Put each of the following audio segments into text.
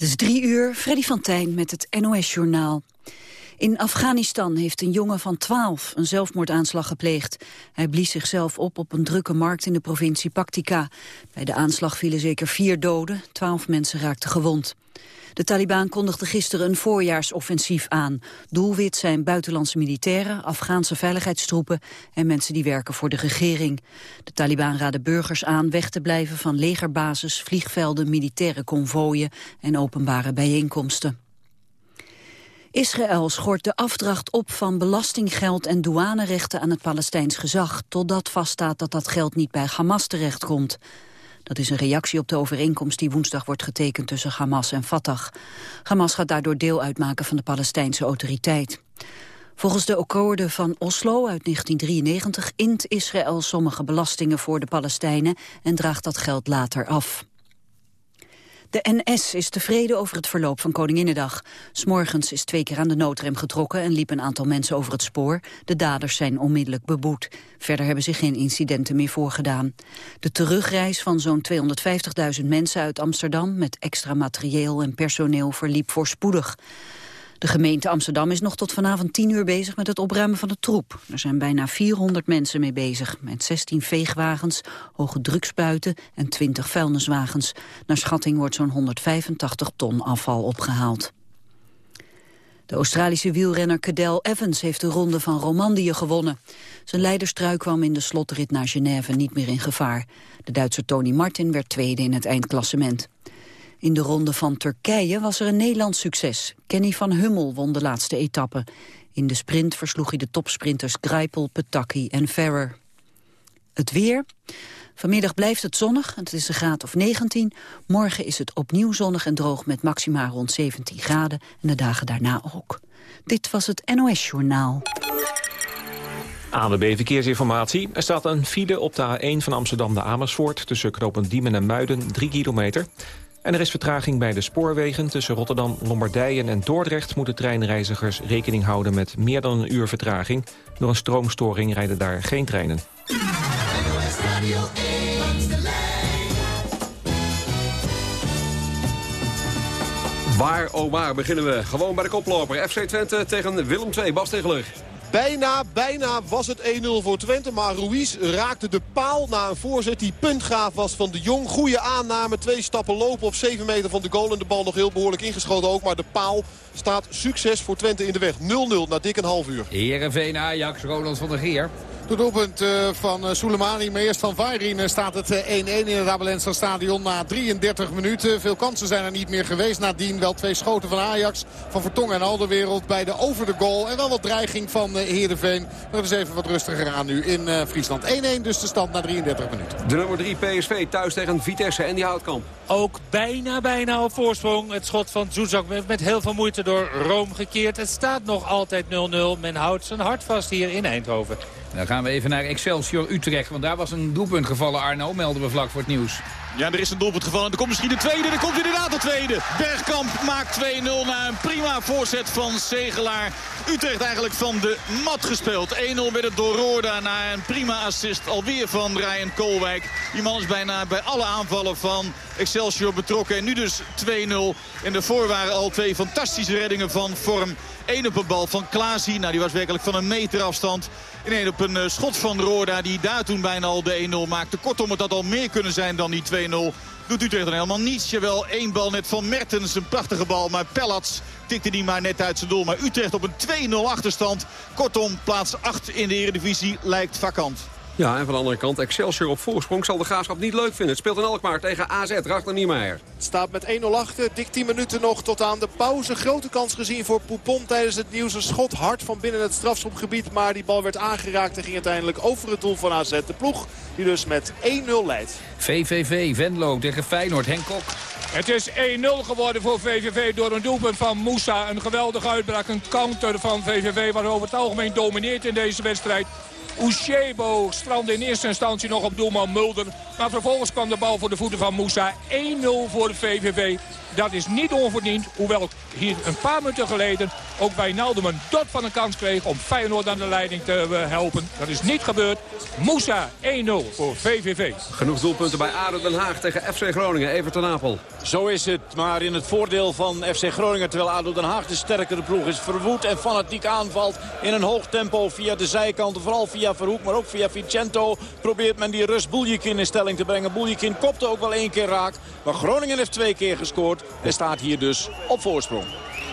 Het is drie uur, Freddy van Tijn met het NOS-journaal. In Afghanistan heeft een jongen van 12 een zelfmoordaanslag gepleegd. Hij blies zichzelf op op een drukke markt in de provincie Paktika. Bij de aanslag vielen zeker vier doden, 12 mensen raakten gewond. De Taliban kondigde gisteren een voorjaarsoffensief aan. Doelwit zijn buitenlandse militairen, Afghaanse veiligheidstroepen en mensen die werken voor de regering. De Taliban raden burgers aan weg te blijven van legerbases, vliegvelden, militaire konvooien en openbare bijeenkomsten. Israël schort de afdracht op van belastinggeld en douanerechten aan het Palestijns gezag, totdat vaststaat dat dat geld niet bij Hamas terechtkomt. Dat is een reactie op de overeenkomst die woensdag wordt getekend tussen Hamas en Fatah. Hamas gaat daardoor deel uitmaken van de Palestijnse autoriteit. Volgens de akkoorden van Oslo uit 1993 int Israël sommige belastingen voor de Palestijnen en draagt dat geld later af. De NS is tevreden over het verloop van Koninginnedag. S'morgens is twee keer aan de noodrem getrokken en liep een aantal mensen over het spoor. De daders zijn onmiddellijk beboet. Verder hebben zich geen incidenten meer voorgedaan. De terugreis van zo'n 250.000 mensen uit Amsterdam... met extra materieel en personeel verliep voorspoedig. De gemeente Amsterdam is nog tot vanavond 10 uur bezig met het opruimen van de troep. Er zijn bijna 400 mensen mee bezig, met 16 veegwagens, hoge drukspuiten en 20 vuilniswagens. Naar schatting wordt zo'n 185 ton afval opgehaald. De Australische wielrenner Cadel Evans heeft de ronde van Romandie gewonnen. Zijn leiderstrui kwam in de slotrit naar Genève niet meer in gevaar. De Duitser Tony Martin werd tweede in het eindklassement. In de ronde van Turkije was er een Nederlands succes. Kenny van Hummel won de laatste etappe. In de sprint versloeg hij de topsprinters Greipel, Petacchi en Ferrer. Het weer. Vanmiddag blijft het zonnig, het is een graad of 19. Morgen is het opnieuw zonnig en droog met maxima rond 17 graden. En de dagen daarna ook. Dit was het NOS Journaal. ANWB Verkeersinformatie. Er staat een file op de A1 van Amsterdam naar Amersfoort... tussen knooppunt Diemen en Muiden, 3 kilometer. En er is vertraging bij de spoorwegen. Tussen Rotterdam, Lombardije en Dordrecht moeten treinreizigers rekening houden met meer dan een uur vertraging. Door een stroomstoring rijden daar geen treinen. Waar, oh waar, beginnen we gewoon bij de koploper. FC Twente tegen Willem II. Bas Tegeler. Bijna, bijna was het 1-0 voor Twente. Maar Ruiz raakte de paal na een voorzet die puntgaaf was van de Jong. Goede aanname, twee stappen lopen op 7 meter van de goal. En de bal nog heel behoorlijk ingeschoten ook. Maar de paal staat succes voor Twente in de weg. 0-0 na dik een half uur. Heerenveen Ajax, Ronald van der Geer. De doelpunt uh, van uh, Soleimani, maar eerst van Vairin uh, staat het 1-1 in het Abelenster stadion na 33 minuten. Veel kansen zijn er niet meer geweest. Nadien wel twee schoten van Ajax, van Vertongen en Alderwereld bij de over de goal. En wel wat dreiging van Heerenveen. Maar het is even wat rustiger aan nu in Friesland. 1-1 dus de stand na 33 minuten. De nummer 3 PSV thuis tegen Vitesse en die Houtkamp. Ook bijna, bijna op voorsprong. Het schot van Zuzak met heel veel moeite door Rome gekeerd. Het staat nog altijd 0-0. Men houdt zijn hart vast hier in Eindhoven. Dan gaan we even naar Excelsior Utrecht. Want daar was een doelpunt gevallen, Arno. Melden we vlak voor het nieuws. Ja, er is een doelpunt gevallen. Er komt misschien de tweede. Er komt inderdaad de tweede. Bergkamp maakt 2-0 na een prima voorzet van Segelaar. Utrecht eigenlijk van de mat gespeeld. 1-0 werd het door Roorda na een prima assist alweer van Ryan Koolwijk. Die man is bijna bij alle aanvallen van Excelsior betrokken. En nu dus 2-0. En daarvoor waren al twee fantastische reddingen van Vorm. Eén op een bal van Klaasie. Nou, die was werkelijk van een meter afstand. En één op een uh, schot van Roorda die daar toen bijna al de 1-0 maakte. Kortom, het had al meer kunnen zijn dan die 2-0. Doet Utrecht dan helemaal niets. Jawel, één bal net van Mertens. Een prachtige bal, maar Pellats tikte die maar net uit zijn doel. Maar Utrecht op een 2-0 achterstand. Kortom, plaats 8 in de Eredivisie lijkt vakant. Ja, en van de andere kant, Excelsior op voorsprong zal de Graafschap niet leuk vinden. Het speelt in Alkmaar tegen AZ, Rachter Niemeyer. Het staat met 1-0 achter, dik 10 minuten nog tot aan de pauze. Grote kans gezien voor Poupon tijdens het nieuws. Een schot hard van binnen het strafschopgebied, maar die bal werd aangeraakt en ging uiteindelijk over het doel van AZ. De ploeg die dus met 1-0 leidt. VVV, Venlo tegen Feyenoord, Henk Kok. Het is 1-0 geworden voor VVV door een doelpunt van Moussa. Een geweldige uitbraak, een counter van VVV... waar over het algemeen domineert in deze wedstrijd. Ushebo strandde in eerste instantie nog op doelman Mulder. Maar vervolgens kwam de bal voor de voeten van Moussa. 1-0 voor de VVV. Dat is niet onverdiend. Hoewel hier een paar minuten geleden ook Wijnaldum een dot van een kans kreeg om Feyenoord aan de leiding te eh, helpen. Dat is niet gebeurd. Moussa 1-0 voor VVV. Genoeg doelpunten bij ADO Den Haag tegen FC Groningen. Even ten Apel. Zo is het, maar in het voordeel van FC Groningen... terwijl ADO Den Haag de sterkere ploeg is verwoed en fanatiek aanvalt... in een hoog tempo via de zijkanten, vooral via Verhoek, maar ook via Vicento... probeert men die Rus Boeljekin in stelling te brengen. Boeljekin kopte ook wel één keer raak, maar Groningen heeft twee keer gescoord... en staat hier dus op voorsprong.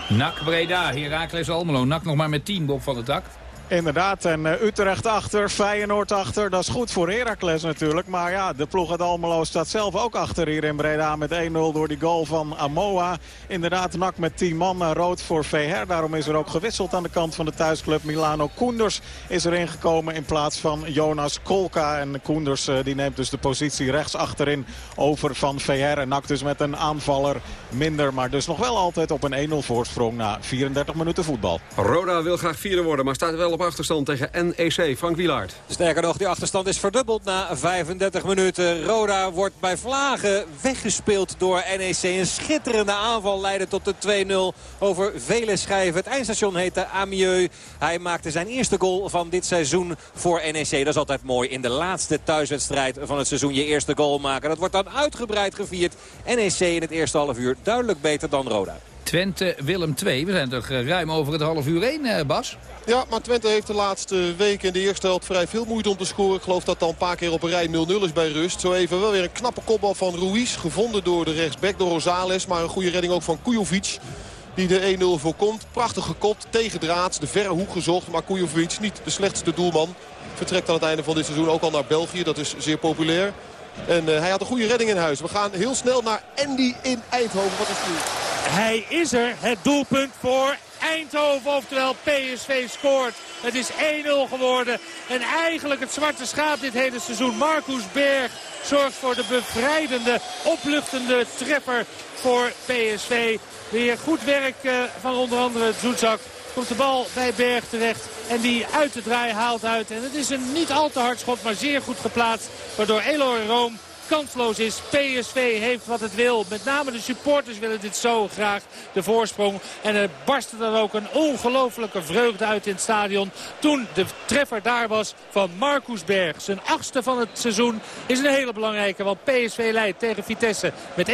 Nak Breda, Heracles Almelo. Nak nog maar met 10, Bob van het dak. Inderdaad, en uh, Utrecht achter, Feyenoord achter. Dat is goed voor Heracles natuurlijk. Maar ja, de ploeg uit Almelo staat zelf ook achter hier in Breda met 1-0 door die goal van Amoa. Inderdaad, nak met 10 man, uh, rood voor VR. Daarom is er ook gewisseld aan de kant van de thuisclub. Milano Koenders is erin gekomen in plaats van Jonas Kolka. En Koenders uh, die neemt dus de positie rechts achterin over van VR. En nak dus met een aanvaller minder. Maar dus nog wel altijd op een 1-0 voorsprong na 34 minuten voetbal. Roda wil graag vierde worden, maar staat wel op achterstand tegen NEC. Frank Wielaert. Sterker nog, die achterstand is verdubbeld na 35 minuten. Roda wordt bij Vlagen weggespeeld door NEC. Een schitterende aanval leidde tot de 2-0 over vele schijven. Het eindstation heette Amieux. Hij maakte zijn eerste goal van dit seizoen voor NEC. Dat is altijd mooi in de laatste thuiswedstrijd van het seizoen je eerste goal maken. Dat wordt dan uitgebreid gevierd. NEC in het eerste half uur duidelijk beter dan Roda. Twente, Willem 2. We zijn toch ruim over het half uur heen, Bas? Ja, maar Twente heeft de laatste weken in de eerste helft vrij veel moeite om te scoren. Ik geloof dat dan een paar keer op een rij 0-0 is bij rust. Zo even wel weer een knappe kopbal van Ruiz. Gevonden door de rechtsback, door Rosales. Maar een goede redding ook van Kujovic. Die de 1-0 voorkomt. Prachtig gekopt, tegen draad. De verre hoek gezocht. Maar Kujovic niet de slechtste doelman. Vertrekt aan het einde van dit seizoen ook al naar België. Dat is zeer populair. En uh, hij had een goede redding in huis. We gaan heel snel naar Andy in Eindhoven. Wat is nu? Hij is er. Het doelpunt voor Eindhoven, oftewel PSV scoort. Het is 1-0 geworden. En eigenlijk het zwarte schaap dit hele seizoen. Marcus Berg zorgt voor de bevrijdende, opluchtende treffer voor PSV. Weer goed werk uh, van onder andere Zoetzak. Komt de bal bij Berg terecht. En die uit de draai haalt uit. En het is een niet al te hard schot, maar zeer goed geplaatst. Waardoor Elor Room kansloos is. PSV heeft wat het wil. Met name de supporters willen dit zo graag. De voorsprong. En er barstte dan ook een ongelofelijke vreugde uit in het stadion. Toen de treffer daar was van Marcus Berg. Zijn achtste van het seizoen is een hele belangrijke. Want PSV leidt tegen Vitesse met 1-0.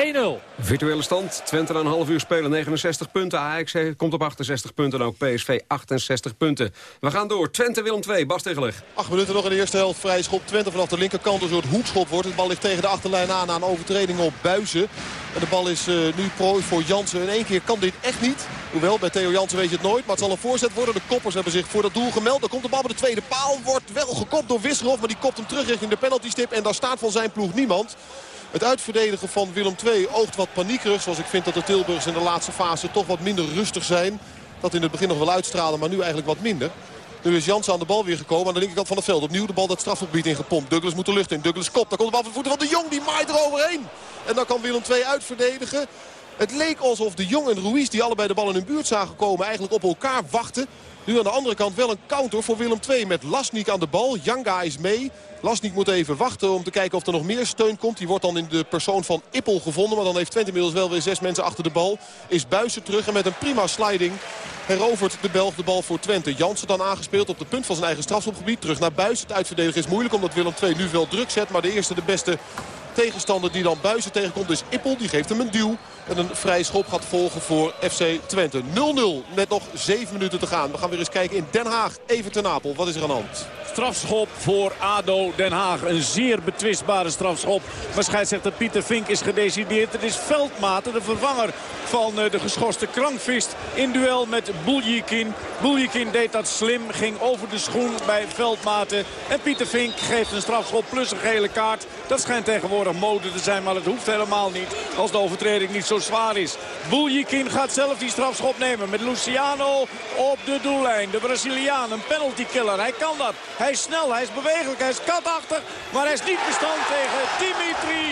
Virtuele stand. Twente na een half uur spelen 69 punten. AX komt op 68 punten en ook PSV 68 punten. We gaan door. Twente Willem 2. Bas Tegeleg. Acht minuten nog in de eerste helft. Vrij schop. Twente vanaf de linkerkant een soort hoekschop wordt. Het bal ligt tegen de achterlijn aan een overtreding op Buizen. En de bal is uh, nu prooi voor Jansen. In één keer kan dit echt niet. Hoewel, bij Theo Jansen weet je het nooit. Maar het zal een voorzet worden. De koppers hebben zich voor dat doel gemeld. Dan komt de bal bij de tweede paal. Wordt wel gekopt door Wisselhoff. Maar die kopt hem terug richting de penaltystip. En daar staat van zijn ploeg niemand. Het uitverdedigen van Willem II oogt wat paniekerig. Zoals ik vind dat de Tilburgers in de laatste fase toch wat minder rustig zijn. Dat in het begin nog wel uitstralen, maar nu eigenlijk wat minder. Nu is Jansen aan de bal weer gekomen aan de linkerkant van het veld. Opnieuw de bal dat strafgebied ingepompt. Douglas moet de lucht in. Douglas kopt. Dan komt de bal van de voeten van de Jong. Die maait er overheen. En dan kan Willem II uitverdedigen. Het leek alsof de Jong en Ruiz, die allebei de bal in hun buurt zagen komen, eigenlijk op elkaar wachten. Nu aan de andere kant wel een counter voor Willem II met Lasnik aan de bal. Janga is mee. Lasnik moet even wachten om te kijken of er nog meer steun komt. Die wordt dan in de persoon van Ippel gevonden. Maar dan heeft Twente inmiddels wel weer zes mensen achter de bal. Is Buissen terug en met een prima sliding herovert de Belg de bal voor Twente. Jansen dan aangespeeld op de punt van zijn eigen strafschopgebied. Terug naar Buissen. Het uitverdedigen is moeilijk omdat Willem II nu wel druk zet. Maar de eerste de beste tegenstander die dan Buizen tegenkomt is Ippel. Die geeft hem een duw. En een vrije schop gaat volgen voor FC Twente. 0-0 met nog 7 minuten te gaan. We gaan weer eens kijken in Den Haag. Even ten Apel. Wat is er aan de hand? Strafschop voor ADO Den Haag. Een zeer betwistbare strafschop. Maar scheidsrechter Pieter Vink is gedecideerd. Het is Veldmaten, de vervanger van de geschorste Krankvist. In duel met Buljikin. Buljikin deed dat slim. Ging over de schoen bij Veldmaten. En Pieter Vink geeft een strafschop plus een gele kaart. Dat schijnt tegenwoordig mode te zijn. Maar het hoeft helemaal niet als de overtreding niet zo zwaar is. Gaat zelf die strafschop nemen met Luciano op de doellijn. De Braziliaan, een penalty killer. Hij kan dat. Hij is snel, hij is bewegelijk, hij is katachtig. Maar hij is niet bestand tegen Dimitri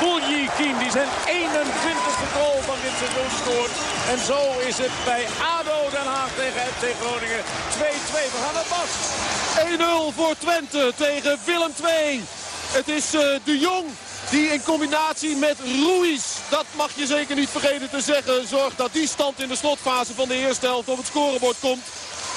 Buljikin. Die zijn 21ste goal van dit seizoen scoort. En zo is het bij ADO Den Haag tegen FC Groningen 2-2. We gaan naar Bas. 1-0 voor Twente tegen Willem II. Het is uh, de Jong die in combinatie met Ruiz dat mag je zeker niet vergeten te zeggen. Zorgt dat die stand in de slotfase van de eerste helft op het scorebord komt.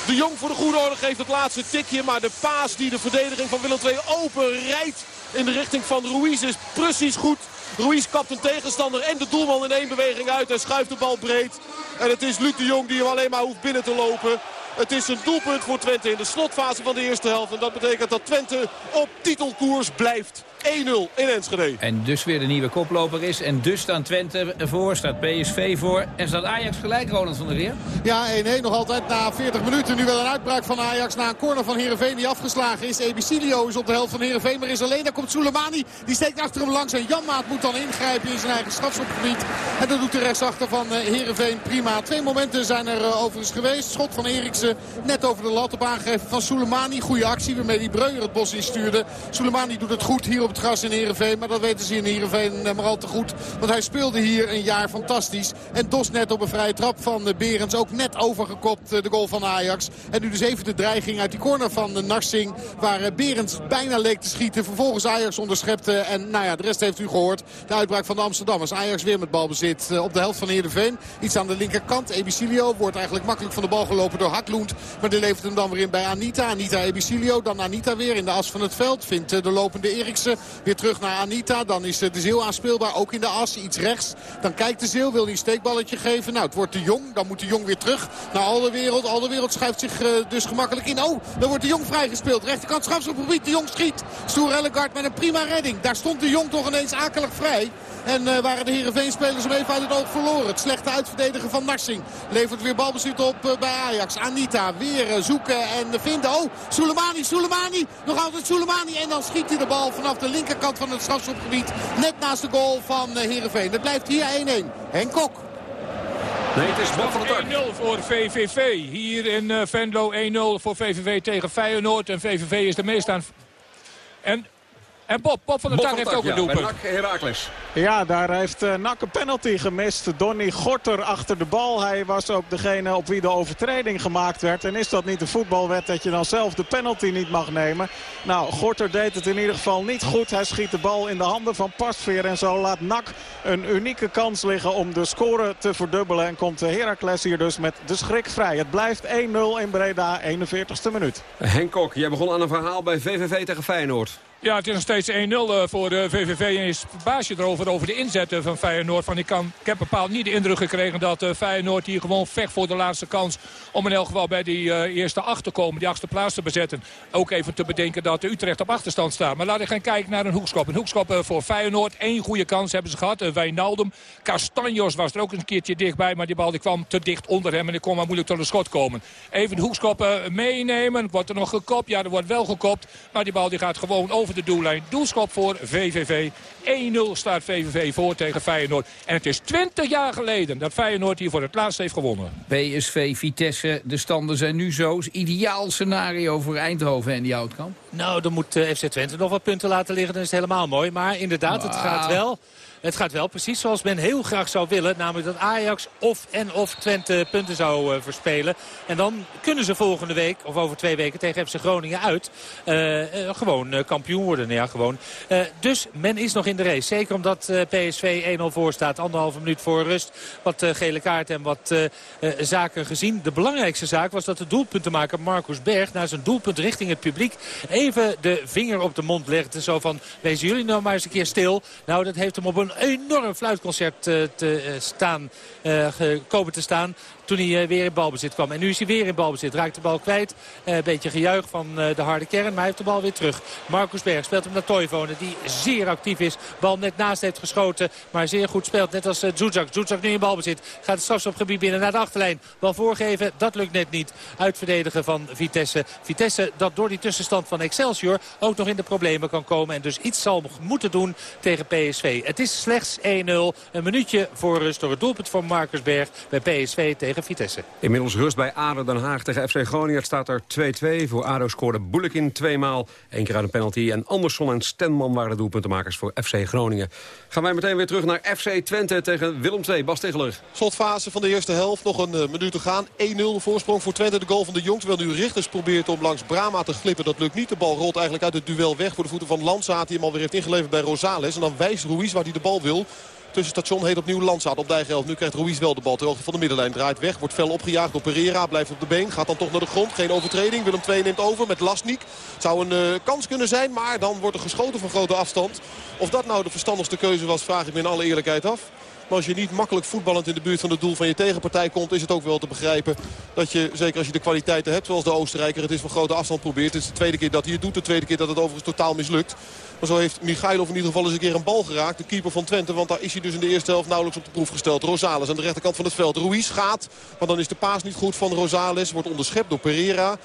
De Jong voor de goede orde geeft het laatste tikje. Maar de paas die de verdediging van Willem II openrijdt in de richting van Ruiz is precies goed. Ruiz kapt een tegenstander en de doelman in één beweging uit. En schuift de bal breed. En het is Luc de Jong die hem alleen maar hoeft binnen te lopen. Het is een doelpunt voor Twente in de slotfase van de eerste helft. En dat betekent dat Twente op titelkoers blijft. 1-0 in Enschede. En dus weer de nieuwe koploper is. En dus staan Twente voor, staat PSV voor. En staat Ajax gelijk, Ronald van der Leer? Ja, 1-1 nog altijd na 40 minuten. Nu wel een uitbraak van Ajax na een corner van Heerenveen die afgeslagen is. Ebicilio is op de helft van Heerenveen, maar is alleen. Daar komt Soleimani, die steekt achter hem langs. En Janmaat moet dan ingrijpen in zijn eigen strafschopgebied. En dat doet de rechtsachter van eh, Heerenveen prima. Twee momenten zijn er eh, overigens geweest. Schot van Eriksen net over de lat op aangegeven van Soleimani. Goede actie waarmee die Breuer het bos instuurde. Soleimani doet het goed hier op het gras in Heerenveen. Maar dat weten ze in Heerenveen eh, maar al te goed. Want hij speelde hier een jaar fantastisch. En Dos net op een vrije trap van Berends. Ook net overgekopt de goal van Ajax. En nu dus even de dreiging uit die corner van Narsing. Waar Berends bijna leek te schieten. Vervolgens Ajax onderschepte. En nou ja, de rest heeft u gehoord. De uitbraak van de Amsterdammers. Ajax weer met balbezit op de helft van Heerenveen. Iets aan de linkerkant. Ebicilio wordt eigenlijk makkelijk van de bal gelopen door Hakloend. Maar die levert hem dan weer in bij Anita. Anita Ebicilio. Dan Anita weer in de as van het veld. Vindt de lopende Eriksen weer terug naar Anita. Dan is de Zeeuw aanspeelbaar. Ook in de as. Iets rechts. Dan kijkt de Zeeuw. Wil hij een steekballetje geven. Nou, het wordt de Jong. Dan moet de Jong weer terug naar Alderwereld. Alderwereld schuift zich uh, dus gemakkelijk in. Oh, dan wordt de Jong vrijgespeeld. Rechterkant strafschopgebied. De Jong schiet. Stoer Ellegaard met een prima redding. Daar stond de Jong toch ineens akelig vrij. En uh, waren de Heerenveen-spelers hem even uit het oog verloren. Het slechte uitverdedigen van Narsing levert weer balbezit op bij Ajax. Anita weer zoeken en vinden. Oh, Soleimani, Soleimani. Nog altijd Soleimani. En dan schiet hij de bal vanaf de linkerkant van het strafschopgebied. Net naast de goal van Heerenveen. Het blijft hier 1-1. Henk Kok. Nee, het is Bob van der 1-0 voor VVV. Hier in uh, Venlo 1-0 voor VVV tegen Feyenoord. En VVV is de meest aan... En en Bob, Bob van der Tak heeft ook een doelpunt. Ja, Herakles. Ja, daar heeft uh, Nak een penalty gemist. Donny Gorter achter de bal. Hij was ook degene op wie de overtreding gemaakt werd. En is dat niet de voetbalwet dat je dan zelf de penalty niet mag nemen? Nou, Gorter deed het in ieder geval niet goed. Hij schiet de bal in de handen van Pasveer. En zo laat Nak een unieke kans liggen om de score te verdubbelen. En komt Heracles hier dus met de schrik vrij. Het blijft 1-0 in Breda, 41ste minuut. Henk Kok, jij begon aan een verhaal bij VVV tegen Feyenoord. Ja, het is nog steeds 1-0 voor de VVV. En je verbaas je erover over de inzetten van Feyenoord. Van ik, kan, ik heb bepaald niet de indruk gekregen dat Feyenoord hier gewoon vecht voor de laatste kans. Om in elk geval bij die eerste acht te komen, die achtste plaats te bezetten. Ook even te bedenken dat Utrecht op achterstand staat. Maar laten we gaan kijken naar een hoekschop. Een hoekschop voor Feyenoord. Eén goede kans hebben ze gehad. Wijnaldum. Castanjos was er ook een keertje dichtbij. Maar die bal die kwam te dicht onder hem. En die kon maar moeilijk tot een schot komen. Even de hoekschop meenemen. Wordt er nog gekopt? Ja, er wordt wel gekopt. Maar die bal die gaat gewoon over de doellijn. Doelschop voor VVV. 1-0 staat VVV voor tegen Feyenoord. En het is 20 jaar geleden dat Feyenoord hier voor het laatst heeft gewonnen. PSV, Vitesse, de standen zijn nu zo. Ideaal scenario voor Eindhoven en die outcome. Nou, dan moet uh, FC Twente nog wat punten laten liggen. Dan is het helemaal mooi. Maar inderdaad, wow. het gaat wel... Het gaat wel precies zoals men heel graag zou willen. Namelijk dat Ajax of en of Twente punten zou uh, verspelen. En dan kunnen ze volgende week, of over twee weken, tegen FC Groningen uit. Uh, uh, gewoon kampioen worden. Ja, gewoon. dus men is nog in de race. Zeker omdat PSV 1-0 voor staat. Anderhalve minuut voor rust. Wat gele kaart en wat zaken gezien. De belangrijkste zaak was dat de doelpuntenmaker Marcus Berg... naar zijn doelpunt richting het publiek even de vinger op de mond legde. Zo van, wezen jullie nou maar eens een keer stil. Nou, dat heeft hem op een enorm fluitconcert uh, te uh, staan, uh, gekomen te staan toen hij weer in balbezit kwam. En nu is hij weer in balbezit. Raakt de bal kwijt. een beetje gejuich van de harde kern. Maar hij heeft de bal weer terug. Marcus Berg speelt hem naar Toivonen. Die zeer actief is. Bal net naast heeft geschoten. Maar zeer goed speelt. Net als Zuzak. Zuzak nu in balbezit. Gaat het strafschopgebied binnen naar de achterlijn. Bal voorgeven. Dat lukt net niet. Uitverdedigen van Vitesse. Vitesse dat door die tussenstand van Excelsior ook nog in de problemen kan komen. En dus iets zal moeten doen tegen PSV. Het is slechts 1-0. Een minuutje voor rust door het doelpunt van Marcus Berg bij PSV tegen Vitesse. Inmiddels rust bij ADO Den Haag tegen FC Groningen. Het staat er 2-2. Voor ADO scoorde Boelekin tweemaal. Eén keer uit een penalty. En Andersson en Stenman waren de doelpuntenmakers voor FC Groningen. Gaan wij meteen weer terug naar FC Twente tegen Willem II. Bas Tegeler. Slotfase van de eerste helft. Nog een uh, minuut te gaan. 1-0 voorsprong voor Twente. De goal van de Jong. Terwijl nu Richters probeert om langs Brama te glippen. Dat lukt niet. De bal rolt eigenlijk uit het duel weg voor de voeten van Landsaat. Die hem alweer heeft ingeleverd bij Rosales. En dan wijst Ruiz waar hij de bal wil. Tussenstation heet opnieuw Landzaat op Dijgelf. Nu krijgt Ruiz wel de bal ter hoogte van de middenlijn. Draait weg, wordt fel opgejaagd door Pereira. Blijft op de been, gaat dan toch naar de grond. Geen overtreding. Willem II neemt over met Lasnik. Zou een uh, kans kunnen zijn, maar dan wordt er geschoten van grote afstand. Of dat nou de verstandigste keuze was, vraag ik me in alle eerlijkheid af. Maar als je niet makkelijk voetballend in de buurt van het doel van je tegenpartij komt... is het ook wel te begrijpen dat je, zeker als je de kwaliteiten hebt... zoals de Oostenrijker het is van grote afstand probeert. Het is de tweede keer dat hij het doet. De tweede keer dat het overigens totaal mislukt. Maar zo heeft Michailov in ieder geval eens een keer een bal geraakt. De keeper van Twente. Want daar is hij dus in de eerste helft nauwelijks op de proef gesteld. Rosales aan de rechterkant van het veld. Ruiz gaat. Maar dan is de paas niet goed van Rosales. Wordt onderschept door Pereira.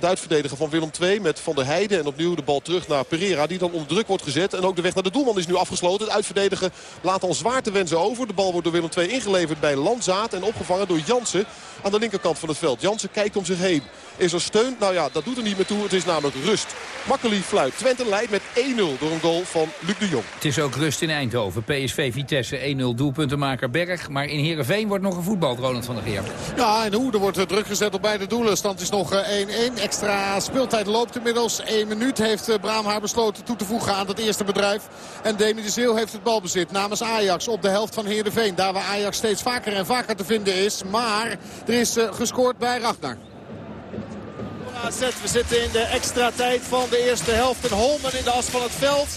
Het uitverdedigen van Willem II met Van der Heijden. En opnieuw de bal terug naar Pereira. Die dan onder druk wordt gezet. En ook de weg naar de doelman is nu afgesloten. Het uitverdedigen laat al zwaar te wensen over. De bal wordt door Willem II ingeleverd bij Landzaat. En opgevangen door Jansen aan de linkerkant van het veld. Jansen kijkt om zich heen. Is er steun? Nou ja, dat doet er niet meer toe. Het is namelijk rust. Makkeli fluit. Twente leidt met 1-0 door een goal van Luc de Jong. Het is ook rust in Eindhoven. PSV Vitesse 1-0 doelpuntenmaker Berg. Maar in Heerenveen wordt nog een voetbal, Ronald van der Geer. Ja, en hoe? Er wordt druk gezet op beide doelen. Stand is nog 1-1. Extra speeltijd loopt inmiddels. 1 minuut heeft Braamhaar besloten toe te voegen aan dat eerste bedrijf. En Demi de Zeeuw heeft het balbezit namens Ajax op de helft van Heerenveen. Daar waar Ajax steeds vaker en vaker te vinden is. Maar er is gescoord bij Ragnar. AZ, we zitten in de extra tijd van de eerste helft. En Holmen in de as van het veld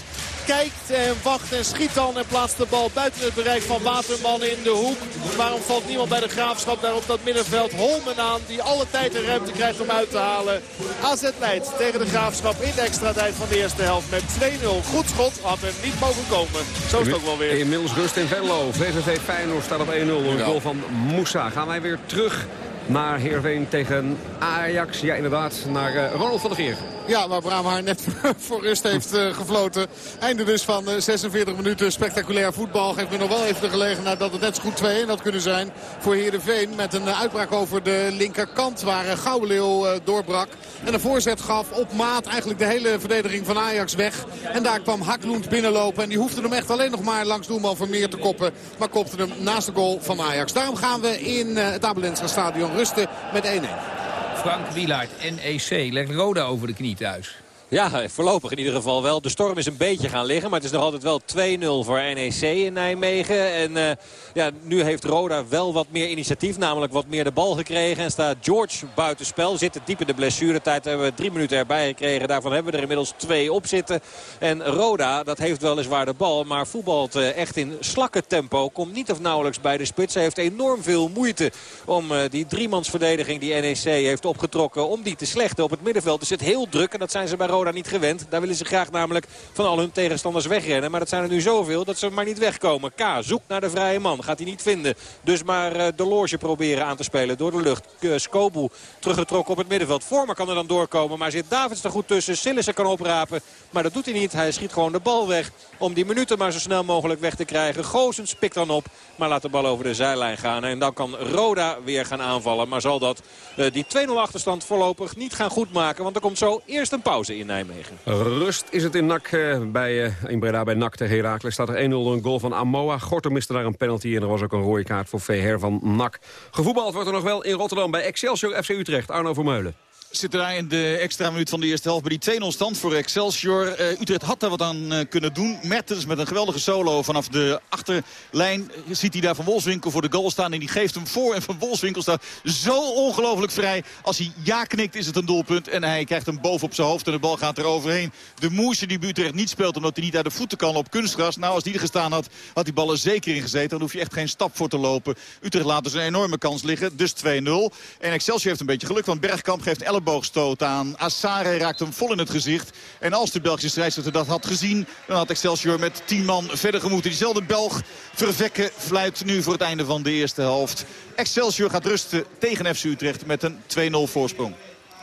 kijkt en wacht en schiet dan en plaatst de bal buiten het bereik van Waterman in de hoek. Waarom valt niemand bij de Graafschap daar op dat middenveld Holmen aan die alle tijd en ruimte krijgt om uit te halen. AZ leidt tegen de Graafschap in de extra tijd van de eerste helft met 2-0. Goed schot, had er niet mogen komen. Zo is het ook wel weer. Inmiddels rust in Venlo. VVV Feyenoord staat op 1-0 door een goal van Moussa. Gaan wij weer terug naar Heerenveen tegen Ajax. Ja, inderdaad, naar uh, Ronald van der Geer. Ja, waar Braamhaar net voor rust heeft uh, gefloten. Einde dus van uh, 46 minuten spectaculair voetbal. Geeft me nog wel even de gelegenheid dat het net zo goed 2-1 had kunnen zijn voor Heerenveen. Met een uitbraak over de linkerkant waar Gouwleeuw doorbrak. En een voorzet gaf op maat eigenlijk de hele verdediging van Ajax weg. En daar kwam Haklund binnenlopen. En die hoefde hem echt alleen nog maar langs doelman Vermeer te koppen. Maar kopte hem naast de goal van Ajax. Daarom gaan we in het Abelenska stadion rusten met 1-1. Frank Wielaert, NEC, legt Roda over de knie thuis. Ja, voorlopig in ieder geval wel. De storm is een beetje gaan liggen. Maar het is nog altijd wel 2-0 voor NEC in Nijmegen. En uh, ja, nu heeft Roda wel wat meer initiatief. Namelijk wat meer de bal gekregen. En staat George buitenspel. Zit diep in de blessuretijd. Hebben we drie minuten erbij gekregen. Daarvan hebben we er inmiddels twee op zitten. En Roda, dat heeft weliswaar de bal. Maar voetbalt uh, echt in slakkentempo. Komt niet of nauwelijks bij de spits. Hij heeft enorm veel moeite om uh, die driemansverdediging die NEC heeft opgetrokken. Om die te slechten op het middenveld. Dus het heel druk. En dat zijn ze bij Roda niet gewend. Daar willen ze graag namelijk van al hun tegenstanders wegrennen. Maar dat zijn er nu zoveel dat ze maar niet wegkomen. K zoekt naar de vrije man. Gaat hij niet vinden. Dus maar uh, de loge proberen aan te spelen door de lucht. Skobu teruggetrokken op het middenveld. Vormer kan er dan doorkomen. Maar zit Davids er goed tussen. Sillissen kan oprapen. Maar dat doet hij niet. Hij schiet gewoon de bal weg. Om die minuten maar zo snel mogelijk weg te krijgen. Goosens pikt dan op. Maar laat de bal over de zijlijn gaan. En dan kan Roda weer gaan aanvallen. Maar zal dat uh, die 2-0 achterstand voorlopig niet gaan goedmaken. Want er komt zo eerst een pauze in Rust is het in, NAC, uh, bij, uh, in Breda bij NAC tegen Herakles. Staat er 1-0 een goal van Amoa. Gorter miste daar een penalty en er was ook een rode kaart voor VR van NAC. Gevoetbald wordt er nog wel in Rotterdam bij Excelsior FC Utrecht. Arno Vermeulen zit daar in de extra minuut van de eerste helft bij die 2-0 stand voor Excelsior. Uh, Utrecht had daar wat aan uh, kunnen doen. Mertens met een geweldige solo vanaf de achterlijn. Ziet hij daar Van Wolfswinkel voor de goal staan. En die geeft hem voor. En Van Wolfswinkel staat zo ongelooflijk vrij. Als hij ja knikt is het een doelpunt. En hij krijgt hem boven op zijn hoofd en de bal gaat er overheen. De Moesje die Utrecht niet speelt omdat hij niet uit de voeten kan op kunstgras. Nou als die er gestaan had, had die bal er zeker in gezeten. Dan hoef je echt geen stap voor te lopen. Utrecht laat dus een enorme kans liggen. Dus 2-0. En Excelsior heeft een beetje geluk. Want Bergkamp geeft elleboogstoot aan. Assare raakt hem vol in het gezicht. En als de Belgische strijdster dat had gezien... dan had Excelsior met 10 man verder gemoeten. Diezelfde Belg vervekken fluit nu voor het einde van de eerste helft. Excelsior gaat rusten tegen FC Utrecht met een 2-0 voorsprong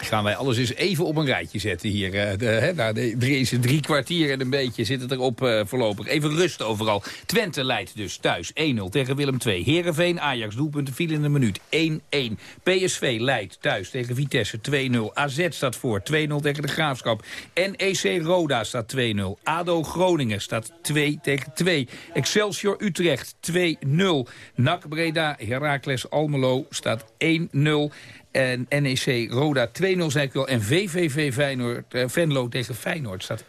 gaan wij alles eens even op een rijtje zetten hier. Uh, de, hè, nou, drie, kwartier en een beetje zit het erop uh, voorlopig. Even rust overal. Twente leidt dus thuis 1-0 tegen Willem II. Heerenveen, Ajax, doelpunten viel in de minuut 1-1. PSV leidt thuis tegen Vitesse 2-0. AZ staat voor 2-0 tegen de Graafschap. NEC Roda staat 2-0. ADO Groningen staat 2 tegen 2. Excelsior Utrecht 2-0. NAC Breda Heracles Almelo staat 1-0. En NEC Roda 2-0 zei ik wel. En VVV Feyenoord, uh, Venlo tegen Feyenoord staat 1-0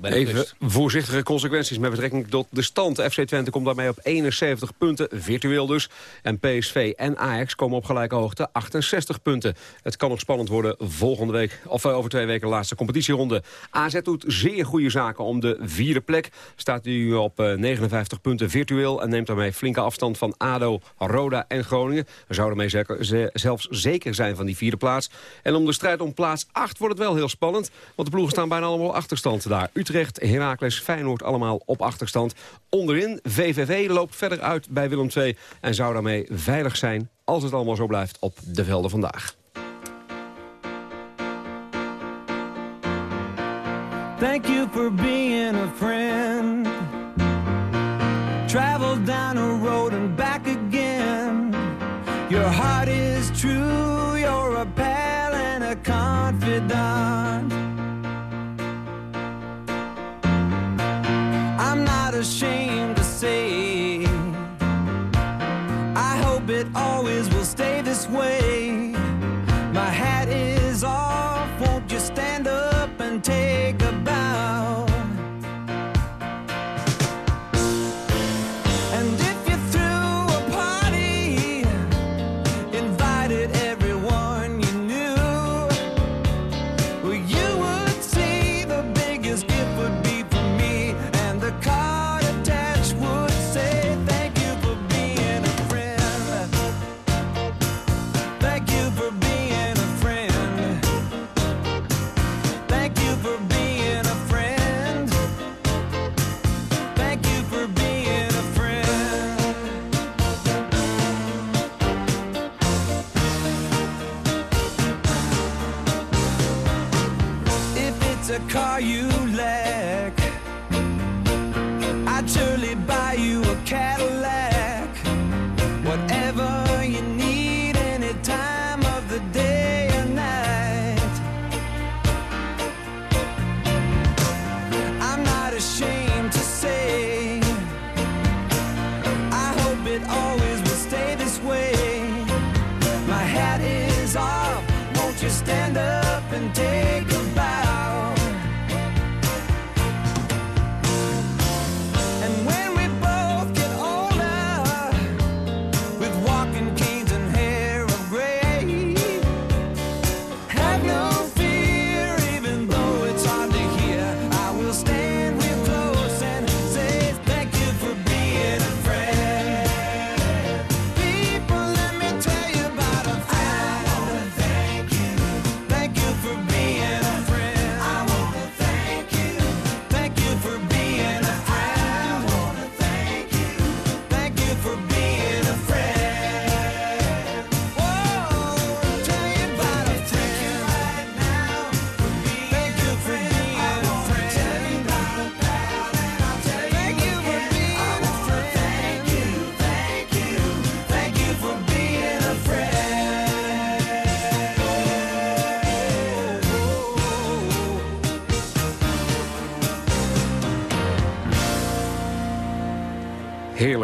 bij de Even voorzichtige consequenties met betrekking tot de stand. FC Twente komt daarmee op 71 punten, virtueel dus. En PSV en Ajax komen op gelijke hoogte, 68 punten. Het kan nog spannend worden volgende week, of over twee weken de laatste competitieronde. AZ doet zeer goede zaken om de vierde plek. Staat nu op 59 punten virtueel en neemt daarmee flinke afstand van ADO, Roda en Groningen. Zouden mee zelfs zeker zijn van die vierde plaats. En om de strijd om plaats 8 wordt het wel heel spannend. Want de ploegen staan bijna allemaal achterstand daar. Utrecht, Heracles, Feyenoord allemaal op achterstand. Onderin, VVV loopt verder uit bij Willem II. En zou daarmee veilig zijn als het allemaal zo blijft op de velden vandaag. Thank you for being a friend. Travel down a road and back again. Your heart is true, you're a pal and a confidant. I'm not ashamed to say, I hope it always will stay this way.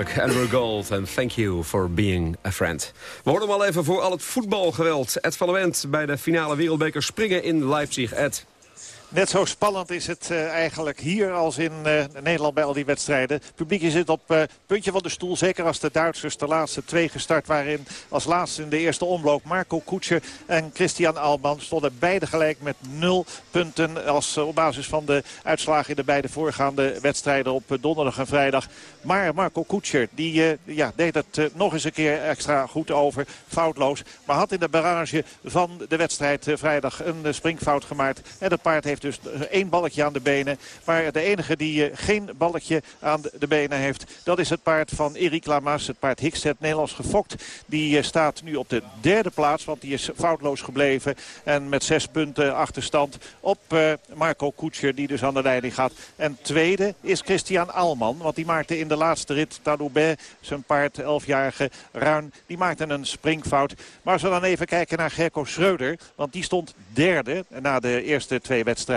Heerlijk, Andrew Gold en thank you for being a friend. We horen hem al even voor al het voetbalgeweld. Ed van der bij de finale wereldbeker springen in Leipzig. Ed. Net zo spannend is het eh, eigenlijk hier als in eh, Nederland bij al die wedstrijden. Het publiek zit op eh, het puntje van de stoel. Zeker als de Duitsers de laatste twee gestart waren. Als laatste in de eerste omloop Marco Koetscher en Christian Alban stonden beide gelijk met nul punten. Als, op basis van de uitslagen in de beide voorgaande wedstrijden op donderdag en vrijdag. Maar Marco Koetscher die, ja, deed het nog eens een keer extra goed over. Foutloos. Maar had in de barrage van de wedstrijd vrijdag een springfout gemaakt. En het paard heeft dus één balletje aan de benen. Maar de enige die eh, geen balletje aan de benen heeft... dat is het paard van Erik Lamas. Het paard Hickstead, Nederlands gefokt. Die eh, staat nu op de derde plaats. Want die is foutloos gebleven. En met zes punten achterstand op eh, Marco Koetscher. Die dus aan de leiding gaat. En tweede is Christian Alman. Want die maakte in de laatste rit Tadoubet. Zijn paard, 11-jarige Ruin. Die maakte een springfout. Maar als we dan even kijken naar Gerco Schreuder. Want die stond derde na de eerste twee wedstrijden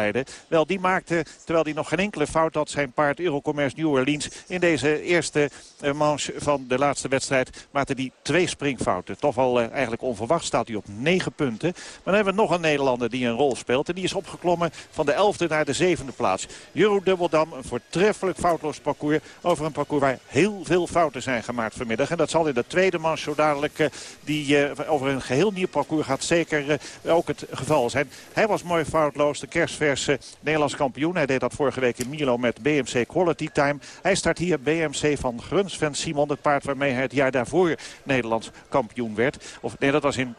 Wel, die maakte, terwijl hij nog geen enkele fout had, zijn paard Eurocommerce New Orleans. In deze eerste uh, manche van de laatste wedstrijd maakte hij twee springfouten. Toch wel uh, eigenlijk onverwacht staat hij op negen punten. Maar dan hebben we nog een Nederlander die een rol speelt. En die is opgeklommen van de elfde naar de zevende plaats. Jeroen Dubbeldam, een voortreffelijk foutloos parcours. Over een parcours waar heel veel fouten zijn gemaakt vanmiddag. En dat zal in de tweede manche zo dadelijk uh, die over een geheel nieuw parcours gaat zeker ook het geval zijn. Hij was mooi foutloos, de kerstverse Nederlands kampioen. Hij deed dat vorige week in Milo met BMC Quality Time. Hij start hier BMC van Grunsven Simon, het paard waarmee hij het jaar daarvoor Nederlands kampioen werd. Of nee, dat was in,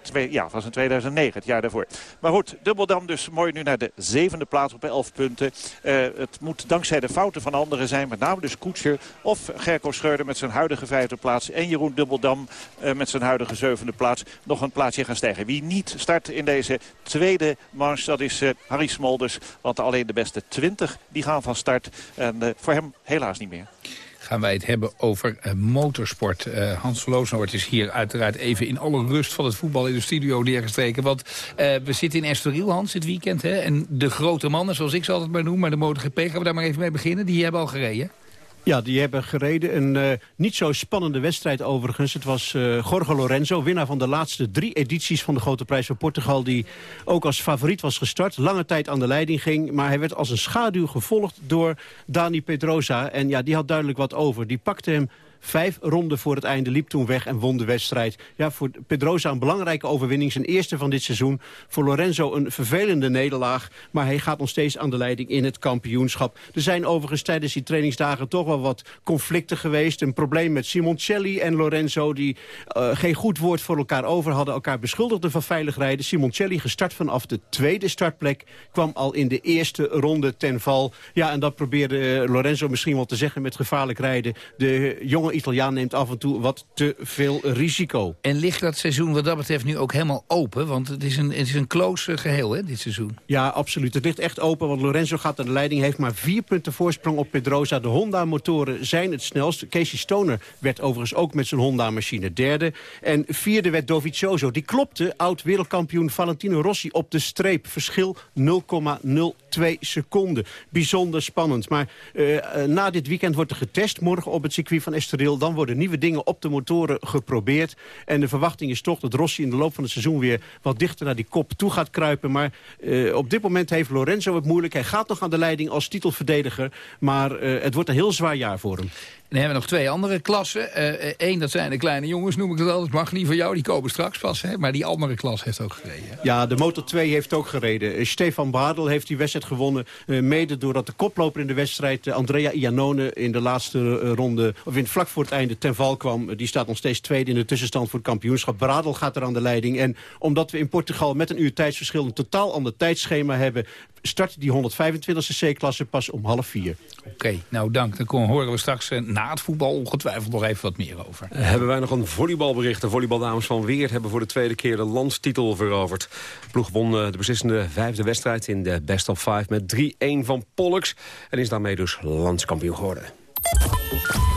was in 2009, het jaar daarvoor. Maar goed, Dubbeldam dus mooi nu naar de zevende plaats op 11 punten. Uh, het moet dankzij de fouten van anderen zijn, met name dus Koetscher of Gerko Scheurder met zijn huidige vijfde plaats. En Jeroen Dubbeldam uh, met zijn huidige zevende plaats nog een plaatsje gaan stijgen. Wie niet start in deze tweede mars, dat is uh, Harry Smolders. Want alleen de beste 20 die gaan van start. En uh, voor hem helaas niet meer gaan wij het hebben over uh, motorsport. Uh, Hans Loosnoord is hier uiteraard even in alle rust van het voetbal in de studio neergestreken. Want we zitten in Estoril, Hans, dit weekend. Hè? En de grote mannen, zoals ik ze altijd maar noem, maar de MotoGP, gaan we daar maar even mee beginnen. Die hebben al gereden. Ja, die hebben gereden. Een uh, niet zo spannende wedstrijd overigens. Het was uh, Jorge Lorenzo, winnaar van de laatste drie edities van de Grote Prijs van Portugal... die ook als favoriet was gestart, lange tijd aan de leiding ging... maar hij werd als een schaduw gevolgd door Dani Pedrosa. En ja, die had duidelijk wat over. Die pakte hem Vijf ronden voor het einde liep toen weg en won de wedstrijd. Ja, voor Pedrosa een belangrijke overwinning. Zijn eerste van dit seizoen. Voor Lorenzo een vervelende nederlaag. Maar hij gaat nog steeds aan de leiding in het kampioenschap. Er zijn overigens tijdens die trainingsdagen toch wel wat conflicten geweest. Een probleem met Simoncelli en Lorenzo... die uh, geen goed woord voor elkaar over hadden. Elkaar beschuldigden van veilig rijden. Simoncelli gestart vanaf de tweede startplek. Kwam al in de eerste ronde ten val. Ja, en dat probeerde uh, Lorenzo misschien wel te zeggen met gevaarlijk rijden. De jonge Italiaan neemt af en toe wat te veel risico. En ligt dat seizoen wat dat betreft nu ook helemaal open? Want het is een, het is een close geheel, hè, dit seizoen. Ja, absoluut. Het ligt echt open, want Lorenzo gaat aan de leiding. Heeft maar vier punten voorsprong op Pedrosa. De Honda-motoren zijn het snelst. Casey Stoner werd overigens ook met zijn Honda-machine derde. En vierde werd Dovizioso. Die klopte oud-wereldkampioen Valentino Rossi op de streep. Verschil 0,02 seconden. Bijzonder spannend. Maar uh, na dit weekend wordt er getest. Morgen op het circuit van Estoril dan worden nieuwe dingen op de motoren geprobeerd. En de verwachting is toch dat Rossi in de loop van het seizoen weer wat dichter naar die kop toe gaat kruipen. Maar uh, op dit moment heeft Lorenzo het moeilijk. Hij gaat nog aan de leiding als titelverdediger. Maar uh, het wordt een heel zwaar jaar voor hem. Dan hebben we nog twee andere klassen. Eén, uh, dat zijn de kleine jongens, noem ik het altijd. Mag niet van jou, die komen straks pas. Hè? Maar die andere klas heeft ook gereden. Ja, de Motor 2 heeft ook gereden. Uh, Stefan Bradel heeft die wedstrijd gewonnen. Mede doordat de koploper in de wedstrijd, Andrea Iannone... in de laatste ronde, of in vlak voor het einde, ten val kwam. die staat nog steeds tweede in de tussenstand voor het kampioenschap. Bradel gaat er aan de leiding. En omdat we in Portugal met een uur tijdsverschil... een totaal ander tijdschema hebben start die 125e C-klasse pas om half vier. Oké, okay, nou dank. Dan horen we straks uh, na het voetbal ongetwijfeld nog even wat meer over. Uh, hebben wij nog een volleybalbericht. De volleybaldames van Weert hebben voor de tweede keer de landstitel veroverd. De ploeg won uh, de beslissende vijfde wedstrijd in de best of five met 3-1 van Pollux. En is daarmee dus landskampioen geworden.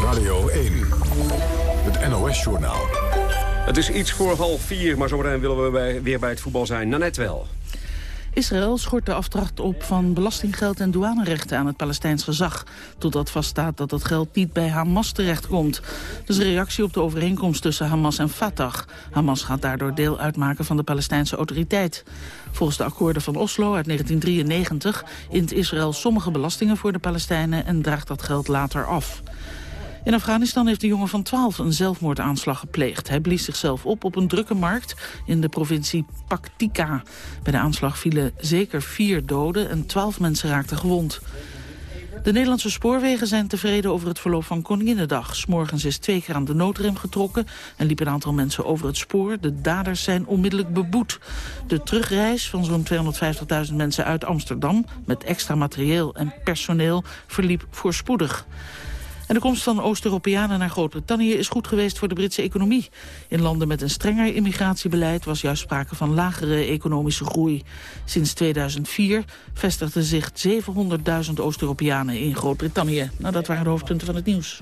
Radio 1, het NOS-journaal. Het is iets voor half vier, maar zometeen willen we bij, weer bij het voetbal zijn. Nanette wel. Israël schort de afdracht op van belastinggeld en douanerechten aan het Palestijns gezag. Totdat vaststaat dat dat geld niet bij Hamas terechtkomt. Een reactie op de overeenkomst tussen Hamas en Fatah. Hamas gaat daardoor deel uitmaken van de Palestijnse autoriteit. Volgens de akkoorden van Oslo uit 1993 int Israël sommige belastingen voor de Palestijnen en draagt dat geld later af. In Afghanistan heeft een jongen van 12 een zelfmoordaanslag gepleegd. Hij blies zichzelf op op een drukke markt in de provincie Paktika. Bij de aanslag vielen zeker vier doden en 12 mensen raakten gewond. De Nederlandse spoorwegen zijn tevreden over het verloop van Koninginnedag. S'morgens is twee keer aan de noodrem getrokken en liep een aantal mensen over het spoor. De daders zijn onmiddellijk beboet. De terugreis van zo'n 250.000 mensen uit Amsterdam... met extra materieel en personeel verliep voorspoedig. En de komst van Oost-Europeanen naar Groot-Brittannië is goed geweest voor de Britse economie. In landen met een strenger immigratiebeleid was juist sprake van lagere economische groei. Sinds 2004 vestigden zich 700.000 Oost-Europeanen in Groot-Brittannië. Nou, dat waren de hoofdpunten van het nieuws.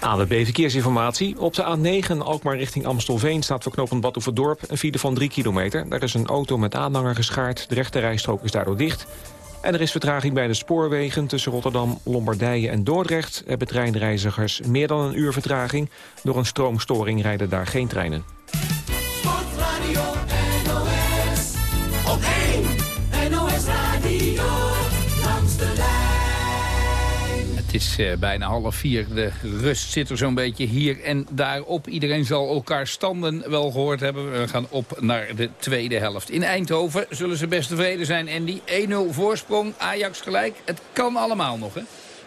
AWB Verkeersinformatie. Op de A9 Alkmaar richting Amstelveen staat voor knooppunt Badhoevedorp een file van 3 kilometer. Daar is een auto met aanhanger geschaard. De rechte rijstrook is daardoor dicht. En er is vertraging bij de spoorwegen tussen Rotterdam, Lombardije en Dordrecht. Hebben treinreizigers meer dan een uur vertraging. Door een stroomstoring rijden daar geen treinen. Het is eh, bijna half vier. De rust zit er zo'n beetje hier en daarop. Iedereen zal elkaar standen wel gehoord hebben. We gaan op naar de tweede helft. In Eindhoven zullen ze best tevreden zijn. Die 1-0 voorsprong, Ajax gelijk. Het kan allemaal nog, hè?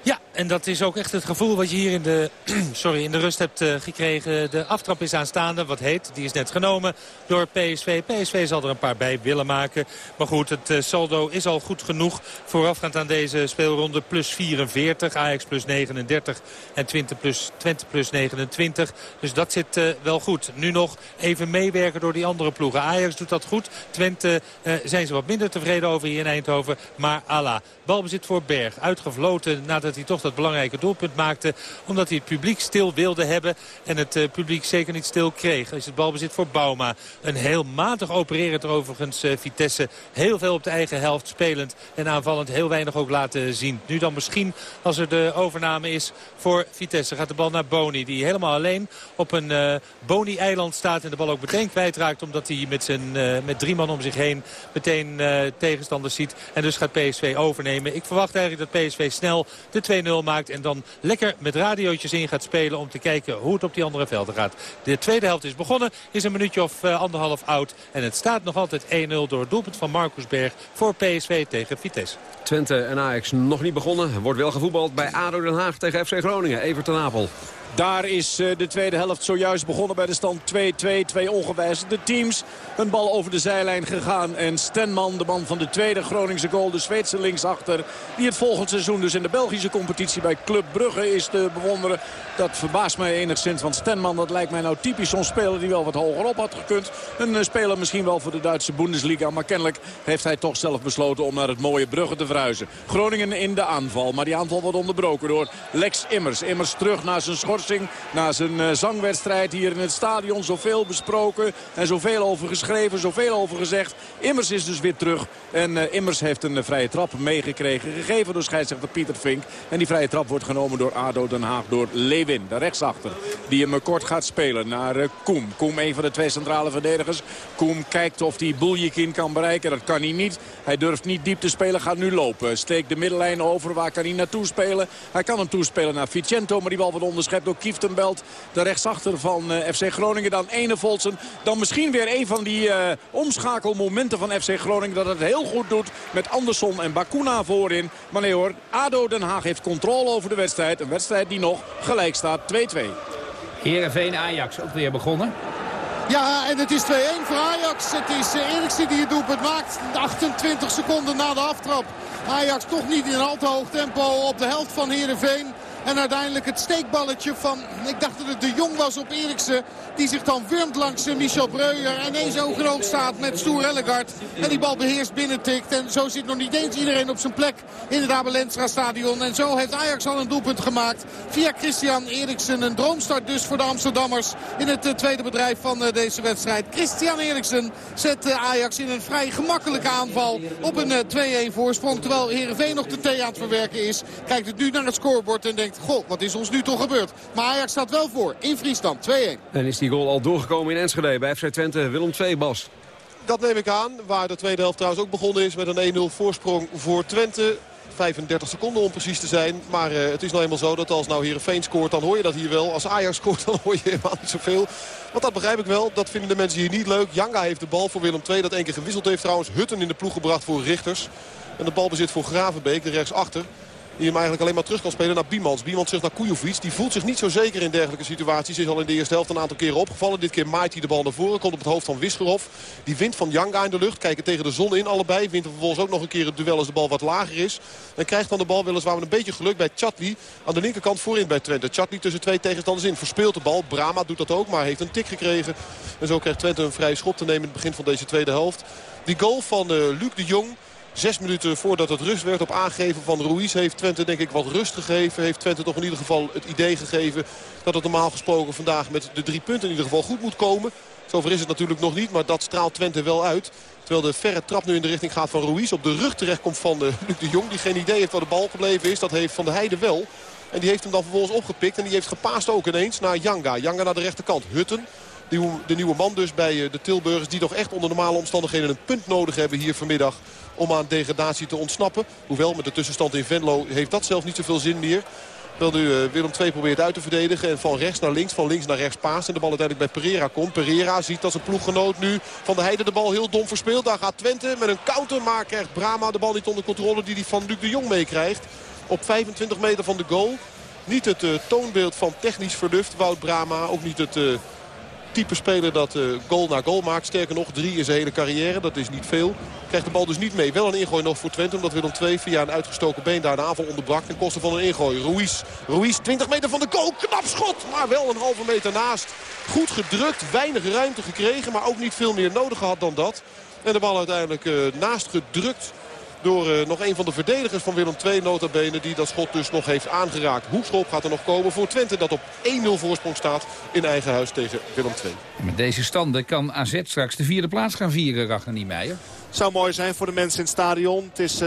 Ja, en dat is ook echt het gevoel wat je hier in de, sorry, in de rust hebt uh, gekregen. De aftrap is aanstaande, wat heet. Die is net genomen door PSV. PSV zal er een paar bij willen maken. Maar goed, het uh, saldo is al goed genoeg. Voorafgaand aan deze speelronde plus 44. Ajax plus 39 en Twente plus, Twente plus 29. Dus dat zit uh, wel goed. Nu nog even meewerken door die andere ploegen. Ajax doet dat goed. Twente zijn ze wat minder tevreden over hier in Eindhoven. Maar Allah. Balbezit voor Berg. Uitgevloten hij toch dat belangrijke doelpunt maakte. Omdat hij het publiek stil wilde hebben. En het uh, publiek zeker niet stil kreeg. Is het balbezit voor Bauma. Een heel matig opererend er overigens uh, Vitesse. Heel veel op de eigen helft spelend. En aanvallend heel weinig ook laten zien. Nu dan misschien als er de overname is voor Vitesse. Gaat de bal naar Boni. Die helemaal alleen op een uh, Boni-eiland staat. En de bal ook meteen kwijtraakt. Omdat hij met, zijn, met drie man om zich heen meteen tegenstanders ziet. En dus gaat PSV overnemen. Ik verwacht eigenlijk dat PSV snel de 2-0 maakt. En dan lekker met radiootjes in gaat spelen om te kijken hoe het op die andere velden gaat. De tweede helft is begonnen. Is een minuutje of uh, anderhalf oud. En het staat nog altijd 1-0 door het doelpunt van Marcus Berg voor PSV tegen Vitesse. Twente en Ajax nog niet begonnen. Wordt wel gevoetbald bij ADO Den Haag tegen FC Groningen. Everton Apel. Daar is de tweede helft zojuist begonnen bij de stand 2-2. Twee ongewijzigde teams. Een bal over de zijlijn gegaan. En Stenman, de man van de tweede Groningse goal, de Zweedse linksachter. Die het volgend seizoen dus in de Belgische competitie bij Club Brugge is te bewonderen. Dat verbaast mij enigszins. Want Stenman, dat lijkt mij nou typisch zo'n speler die wel wat hoger op had gekund. Een speler misschien wel voor de Duitse Bundesliga. Maar kennelijk heeft hij toch zelf besloten om naar het mooie Brugge te verhuizen. Groningen in de aanval. Maar die aanval wordt onderbroken door Lex Immers. Immers terug naar zijn schors na zijn uh, zangwedstrijd hier in het stadion. Zoveel besproken en zoveel over geschreven, zoveel over gezegd. Immers is dus weer terug. En uh, Immers heeft een vrije trap meegekregen. Gegeven door scheidsrechter Pieter Vink. En die vrije trap wordt genomen door ADO Den Haag. Door Lewin, de rechtsachter. Die hem kort gaat spelen naar Koem. Koem, een van de twee centrale verdedigers. Koem kijkt of hij Buljekin kan bereiken. Dat kan hij niet. Hij durft niet diep te spelen. Gaat nu lopen. Steekt de middenlijn over. Waar kan hij naartoe spelen? Hij kan hem toespelen naar Vicento. Maar die bal wordt onderschept door Kieftenbelt. De rechtsachter van uh, FC Groningen. Dan Ene Volsen. Dan misschien weer een van die uh, omschakelmomenten van FC Groningen. Dat het heel goed doet met Andersson en Bakuna voorin. Maar nee hoor, ADO Den Haag heeft controle over de wedstrijd. Een wedstrijd die nog gelijk staat 2-2. Heerenveen Ajax ook weer begonnen. Ja, en het is 2-1 voor Ajax. Het is uh, Eriksen die het doelpunt maakt. 28 seconden na de aftrap. Ajax toch niet in een al te hoog tempo op de helft van Heerenveen. En uiteindelijk het steekballetje van, ik dacht dat het de Jong was op Eriksen. Die zich dan wurmt langs Michel Breuer. En ineens zo groot staat met Stoer Ellegaard. En die bal beheerst binnentikt. En zo zit nog niet eens iedereen op zijn plek in het Abelensra stadion. En zo heeft Ajax al een doelpunt gemaakt. Via Christian Eriksen. Een droomstart dus voor de Amsterdammers in het uh, tweede bedrijf van uh, deze wedstrijd. Christian Eriksen zet Ajax in een vrij gemakkelijke aanval op een 2-1 voorsprong. Terwijl Heerenveen nog de thee aan het verwerken is. Kijkt het nu naar het scorebord en denkt... Goh, wat is ons nu toch gebeurd? Maar Ajax staat wel voor in Friesland 2-1. En is die goal al doorgekomen in Enschede bij FC Twente Willem 2 Bas. Dat neem ik aan. Waar de tweede helft trouwens ook begonnen is met een 1-0 voorsprong voor Twente. 35 seconden om precies te zijn. Maar uh, het is nou eenmaal zo dat als nou Heerenveen scoort, dan hoor je dat hier wel. Als Ajax scoort, dan hoor je helemaal niet zoveel. Want dat begrijp ik wel. Dat vinden de mensen hier niet leuk. Janga heeft de bal voor Willem II. Dat één keer gewisseld heeft trouwens. Hutten in de ploeg gebracht voor Richters. En de bal bezit voor Gravenbeek, de rechtsachter. Die hem eigenlijk alleen maar terug kan spelen naar Biemans. Biemans terug naar Kujovic. Die voelt zich niet zo zeker in dergelijke situaties. Is al in de eerste helft een aantal keren opgevallen. Dit keer maait hij de bal naar voren. Komt op het hoofd van Wisgerhof. Die wint van Janga in de lucht. Kijken tegen de zon in allebei. Wint vervolgens ook nog een keer het duel als de bal wat lager is. En krijgt dan de bal weliswaar met een beetje geluk bij Chatli. Aan de linkerkant voorin bij Twente. Chatli tussen twee tegenstanders in. Verspeelt de bal. Brama doet dat ook. Maar heeft een tik gekregen. En zo krijgt Twente een vrije schop te nemen in het begin van deze tweede helft. Die goal van uh, Luc de Jong Zes minuten voordat het rust werd op aangeven van Ruiz... heeft Twente denk ik wat rust gegeven. Heeft Twente toch in ieder geval het idee gegeven... dat het normaal gesproken vandaag met de drie punten in ieder geval goed moet komen. Zover is het natuurlijk nog niet, maar dat straalt Twente wel uit. Terwijl de verre trap nu in de richting gaat van Ruiz. Op de rug terechtkomt van de, Luc de Jong. Die geen idee heeft waar de bal gebleven is. Dat heeft Van de Heide wel. En die heeft hem dan vervolgens opgepikt. En die heeft gepaast ook ineens naar Janga. Janga naar de rechterkant. Hutten. De nieuwe man dus bij de Tilburgers. Die toch echt onder normale omstandigheden een punt nodig hebben hier vanmiddag. Om aan degradatie te ontsnappen. Hoewel met de tussenstand in Venlo heeft dat zelfs niet zoveel zin meer. Terwijl nu Willem II probeert uit te verdedigen. En van rechts naar links, van links naar rechts paast. En de bal uiteindelijk bij Pereira komt. Pereira ziet als een ploeggenoot nu van de Heide de bal heel dom verspeelt. Daar gaat Twente met een counter. Maar krijgt Brama de bal niet onder controle die hij van Luc de Jong meekrijgt. Op 25 meter van de goal. Niet het uh, toonbeeld van technisch verluft. Wout Brama. Ook niet het uh, type speler dat uh, goal na goal maakt. Sterker nog, drie in zijn hele carrière. Dat is niet veel. Krijgt de bal dus niet mee. Wel een ingooi nog voor Twente. Omdat Willem II via een uitgestoken been daar de aanval onderbrak. Ten koste van een ingooi. Ruiz. Ruiz 20 meter van de goal. Knap schot. Maar wel een halve meter naast. Goed gedrukt. Weinig ruimte gekregen. Maar ook niet veel meer nodig gehad dan dat. En de bal uiteindelijk uh, naast gedrukt door uh, nog een van de verdedigers van Willem II notabene. Die dat schot dus nog heeft aangeraakt. Hoekschop gaat er nog komen voor Twente dat op 1-0 voorsprong staat in eigen huis tegen Willem II. Met deze standen kan AZ straks de vierde plaats gaan vieren, Ragnar Niemeyer. Zou mooi zijn voor de mensen in het stadion. Het is 2-0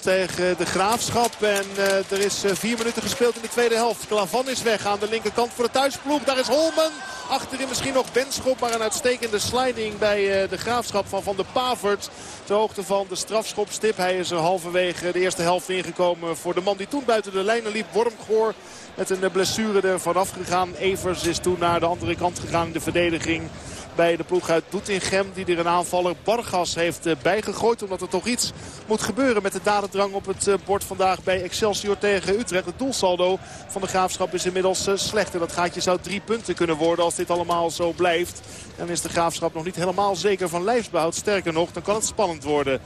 tegen de Graafschap. En uh, er is vier minuten gespeeld in de tweede helft. Klavan is weg aan de linkerkant voor de thuisploeg. Daar is Holmen. Achterin misschien nog Benschop. Maar een uitstekende sliding bij de Graafschap van Van de Pavert. Ter hoogte van de strafschopstip. Hij is er halverwege de eerste helft ingekomen voor de man die toen buiten de lijnen liep. Wormgoor met een blessure er vanaf gegaan. Evers is toen naar de andere kant gegaan in de verdediging bij de ploeg uit Doetinchem. Die er een aanvaller Bargas heeft bijgegooid. Omdat er toch iets moet gebeuren met de dadendrang op het bord vandaag bij Excelsior tegen Utrecht. Het doelsaldo van de Graafschap is inmiddels slecht. En dat gaatje zou drie punten kunnen worden als dit allemaal zo blijft. Dan is de Graafschap nog niet helemaal zeker van lijfsbehoud. Sterker nog, dan kan het spannend worden.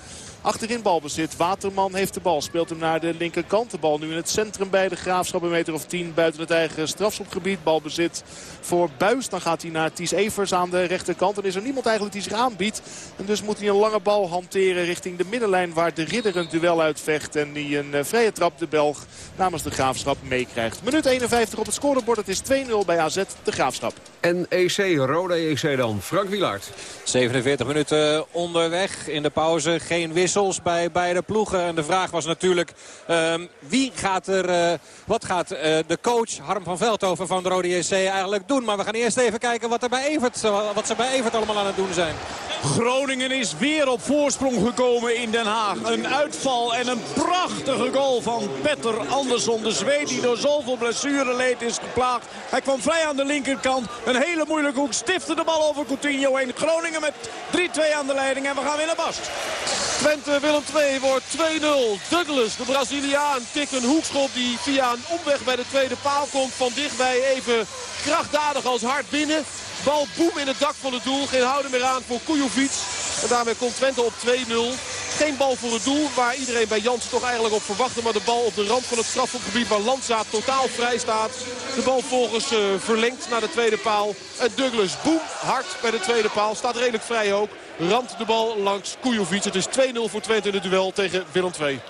Achterin balbezit. Waterman heeft de bal. Speelt hem naar de linkerkant. De bal nu in het centrum bij de Graafschap. Een meter of tien buiten het eigen strafschopgebied. Balbezit voor Buis. Dan gaat hij naar Ties Evers aan de rechterkant. Dan is er niemand eigenlijk die zich aanbiedt. En dus moet hij een lange bal hanteren richting de middenlijn. Waar de ridder een duel uitvecht. En die een vrije trap de Belg namens de Graafschap meekrijgt. Minuut 51 op het scorebord. Het is 2-0 bij AZ de Graafschap. En EC, Roda EC dan. Frank Wielaert. 47 minuten onderweg in de pauze. Geen wissels bij beide ploegen. En de vraag was natuurlijk um, wie gaat er, uh, wat gaat uh, de coach Harm van Veldhoven van de Rode JC eigenlijk doen. Maar we gaan eerst even kijken wat, er bij Evert, wat ze bij Evert allemaal aan het doen zijn. Groningen is weer op voorsprong gekomen in Den Haag. Een uitval en een prachtige goal van Petter Andersson. De Zweed die door zoveel blessureleed is geplaagd. Hij kwam vrij aan de linkerkant. Een hele moeilijke hoek. Stifte de bal over Coutinho heen. Groningen met 3-2 aan de leiding. En we gaan weer naar Bast. Twente Willem 2 wordt 2-0. Douglas, de Braziliaan, tikt een hoekschop die via een omweg bij de tweede paal komt. Van dichtbij even krachtdadig als hard binnen. Bal boem in het dak van het doel. Geen houden meer aan voor Kujovic. En daarmee komt Twente op 2-0. Geen bal voor het doel, waar iedereen bij Jansen toch eigenlijk op verwachtte. Maar de bal op de rand van het strafschopgebied waar Landzaat totaal vrij staat. De bal volgens uh, verlengd naar de tweede paal. En Douglas, boem, hard bij de tweede paal. Staat redelijk vrij ook. Ramt de bal langs Kujovic. Het is 2-0 voor Twente in het duel tegen Willem II.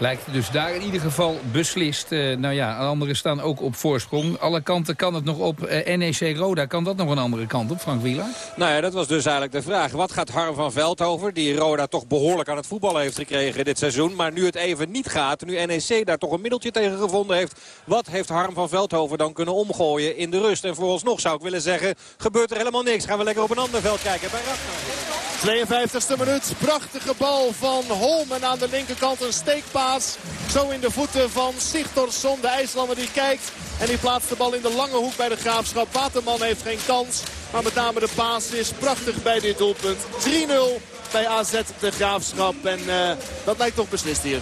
Lijkt dus daar in ieder geval beslist. Uh, nou ja, anderen staan ook op voorsprong. Alle kanten kan het nog op. Uh, NEC Roda, kan dat nog een andere kant op, Frank Wieler? Nou ja, dat was dus eigenlijk de vraag. Wat gaat Harm van Veldhoven, die Roda toch behoorlijk aan het voetballen heeft gekregen dit seizoen. Maar nu het even niet gaat, nu NEC daar toch een middeltje tegen gevonden heeft. Wat heeft Harm van Veldhoven dan kunnen omgooien in de rust? En vooralsnog zou ik willen zeggen, gebeurt er helemaal niks. Gaan we lekker op een ander veld kijken bij Ragnar. 52e minuut, prachtige bal van Holmen aan de linkerkant. Een steekpaas. Zo in de voeten van Sigtorsson, de IJslander die kijkt. En die plaatst de bal in de lange hoek bij de Graafschap. Waterman heeft geen kans. Maar met name de paas is prachtig bij dit doelpunt. 3-0 bij AZ de Graafschap. En uh, dat lijkt toch beslist hier.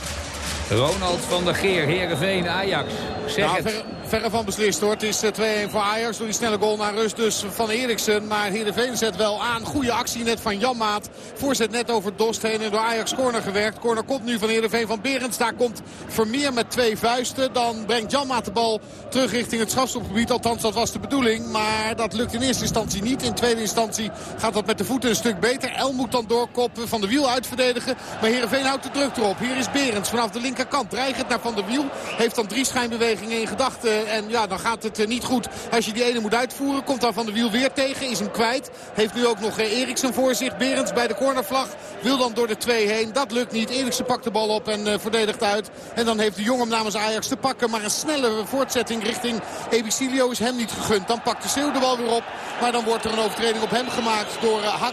Ronald van der Geer, Heerenveen, Ajax. Zeg nou, het. Ver, verre van beslist hoor. Het is 2-1 voor Ajax door die snelle goal naar rust dus van Eriksen. Maar Heerenveen zet wel aan. Goede actie net van Janmaat. Voorzet net over Dost heen en door Ajax corner gewerkt. Corner komt nu van Heerenveen van Berends. Daar komt Vermeer met twee vuisten. Dan brengt Janmaat de bal terug richting het strafstopgebied. Althans, dat was de bedoeling. Maar dat lukt in eerste instantie niet. In tweede instantie gaat dat met de voeten een stuk beter. El moet dan doorkoppen, van de wiel uitverdedigen. Maar Heerenveen houdt de druk erop. Hier is Berends vanaf de linkerkant. Dreigend naar Van de Wiel. Heeft dan drie schijnbewegingen in gedachten. En ja, dan gaat het eh, niet goed als je die ene moet uitvoeren. Komt dan Van de Wiel weer tegen. Is hem kwijt. Heeft nu ook nog eh, Eriksen voor zich. Berends bij de cornervlag. Wil dan door de twee heen. Dat lukt niet. Eriksen pakt de bal op en uh, verdedigt uit. En dan heeft de jongen namens Ajax te pakken. Maar een snelle voortzetting richting Ebicilio is hem niet gegund. Dan pakt de Zeeuw de bal weer op. Maar dan wordt er een overtreding op hem gemaakt door uh.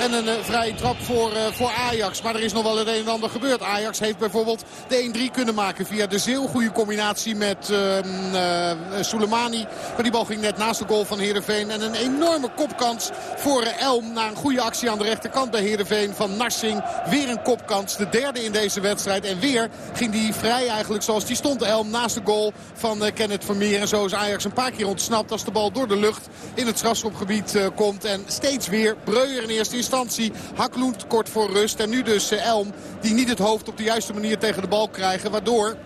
En een vrije trap voor, voor Ajax. Maar er is nog wel het een en ander gebeurd. Ajax heeft bijvoorbeeld de 1-3 kunnen maken via de Zeeuw. Goede combinatie met uh, Soleimani. Maar die bal ging net naast de goal van Heerenveen. En een enorme kopkans voor Elm. Na een goede actie aan de rechterkant bij Heerenveen van Narsing. Weer een kopkans. De derde in deze wedstrijd. En weer ging die vrij eigenlijk zoals die stond. Elm naast de goal van Kenneth Vermeer. En zo is Ajax een paar keer ontsnapt als de bal door de lucht in het strafschopgebied komt. En steeds weer Breuer in eerste instantie. Hakloend kort voor rust. En nu dus Elm die niet het hoofd op de juiste manier tegen de bal krijgen. Waardoor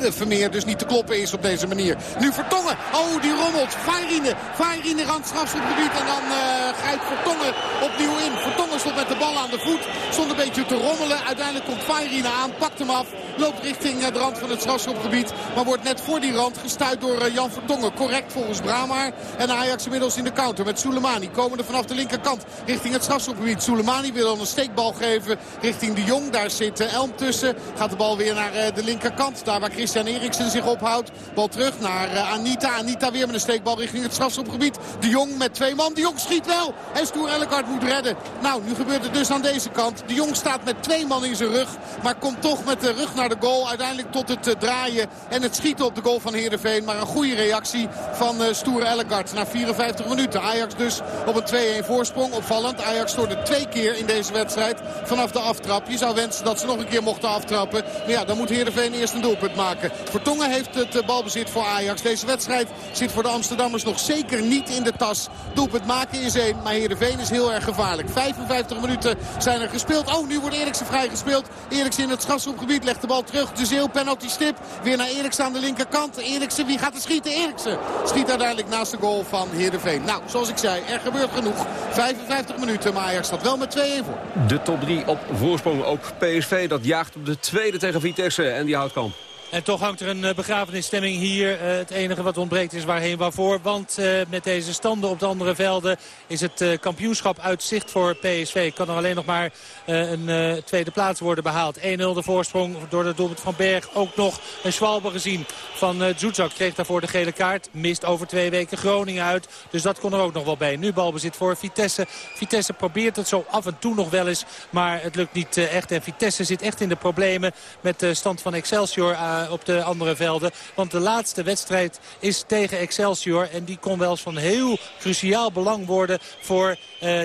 Vermeer dus niet te kloppen is op deze manier. Nu Vertongen. Oh, die rommelt. Vairine. Vairine rand strafschopgebied. En dan uh, grijpt Vertongen opnieuw in. Vertongen stond met de bal aan de voet. Stond een beetje te rommelen. Uiteindelijk komt Vairine aan. Pakt hem af. Loopt richting de rand van het strafschopgebied. Maar wordt net voor die rand gestuurd door uh, Jan Vertongen. Correct volgens Brahmaar. En Ajax inmiddels in de counter met Soleimani. Komende vanaf de linkerkant richting het strafschopgebied. Soleimani wil dan een steekbal geven richting de Jong. Daar zit Elm tussen. Gaat de bal weer naar de linkerkant. Daar waar Christian Eriksen zich ophoudt. Bal terug naar uh, Anita. Anita weer met een steekbal richting het strafschopgebied. De Jong met twee man. De Jong schiet wel. En Stoer Ellegard moet redden. Nou, nu gebeurt het dus aan deze kant. De Jong staat met twee man in zijn rug. Maar komt toch met de rug naar de goal. Uiteindelijk tot het uh, draaien en het schieten op de goal van Heerenveen. Maar een goede reactie van uh, Stoer Ellegard. Na 54 minuten. Ajax dus op een 2-1 voorsprong. Opvallend. Ajax stoorde twee keer in deze wedstrijd vanaf de aftrap. Je zou wensen dat ze nog een keer mochten aftrappen. Maar ja, dan moet Heerenveen eerst een doelpunt maken. Vertongen heeft het balbezit voor Ajax. Deze wedstrijd zit voor de Amsterdammers nog zeker niet in de tas. Doelpunt maken is één, maar Heerenveen is heel erg gevaarlijk. 55 minuten zijn er gespeeld. Oh, nu wordt Eriksen vrijgespeeld. Eriksen in het strafschopgebied legt de bal terug. De Zeeuw, penalty stip. Weer naar Eriksen aan de linkerkant. Eriksen, wie gaat er schieten? Eriksen schiet uiteindelijk naast de goal van Heerenveen. Nou, zoals ik zei, er gebeurt genoeg. 55 minuten, maar Ajax staat wel met 2-1 voor. De top 3 op voorsprong. Ook PSV, dat jaagt op de tweede tegen Vitesse. En die houdt kamp. En toch hangt er een begrafenisstemming hier. Uh, het enige wat ontbreekt is waarheen waarvoor. Want uh, met deze standen op de andere velden is het kampioenschap uit zicht voor PSV. Kan er alleen nog maar een tweede plaats worden behaald. 1-0 de voorsprong door de doelpunt van Berg. Ook nog een Schwalbe gezien van uh, Zuzak. Kreeg daarvoor de gele kaart. Mist over twee weken Groningen uit. Dus dat kon er ook nog wel bij. Nu balbezit voor Vitesse. Vitesse probeert het zo af en toe nog wel eens. Maar het lukt niet echt. En Vitesse zit echt in de problemen met de stand van Excelsior op de andere velden. Want de laatste wedstrijd is tegen Excelsior. En die kon wel eens van heel cruciaal belang worden voor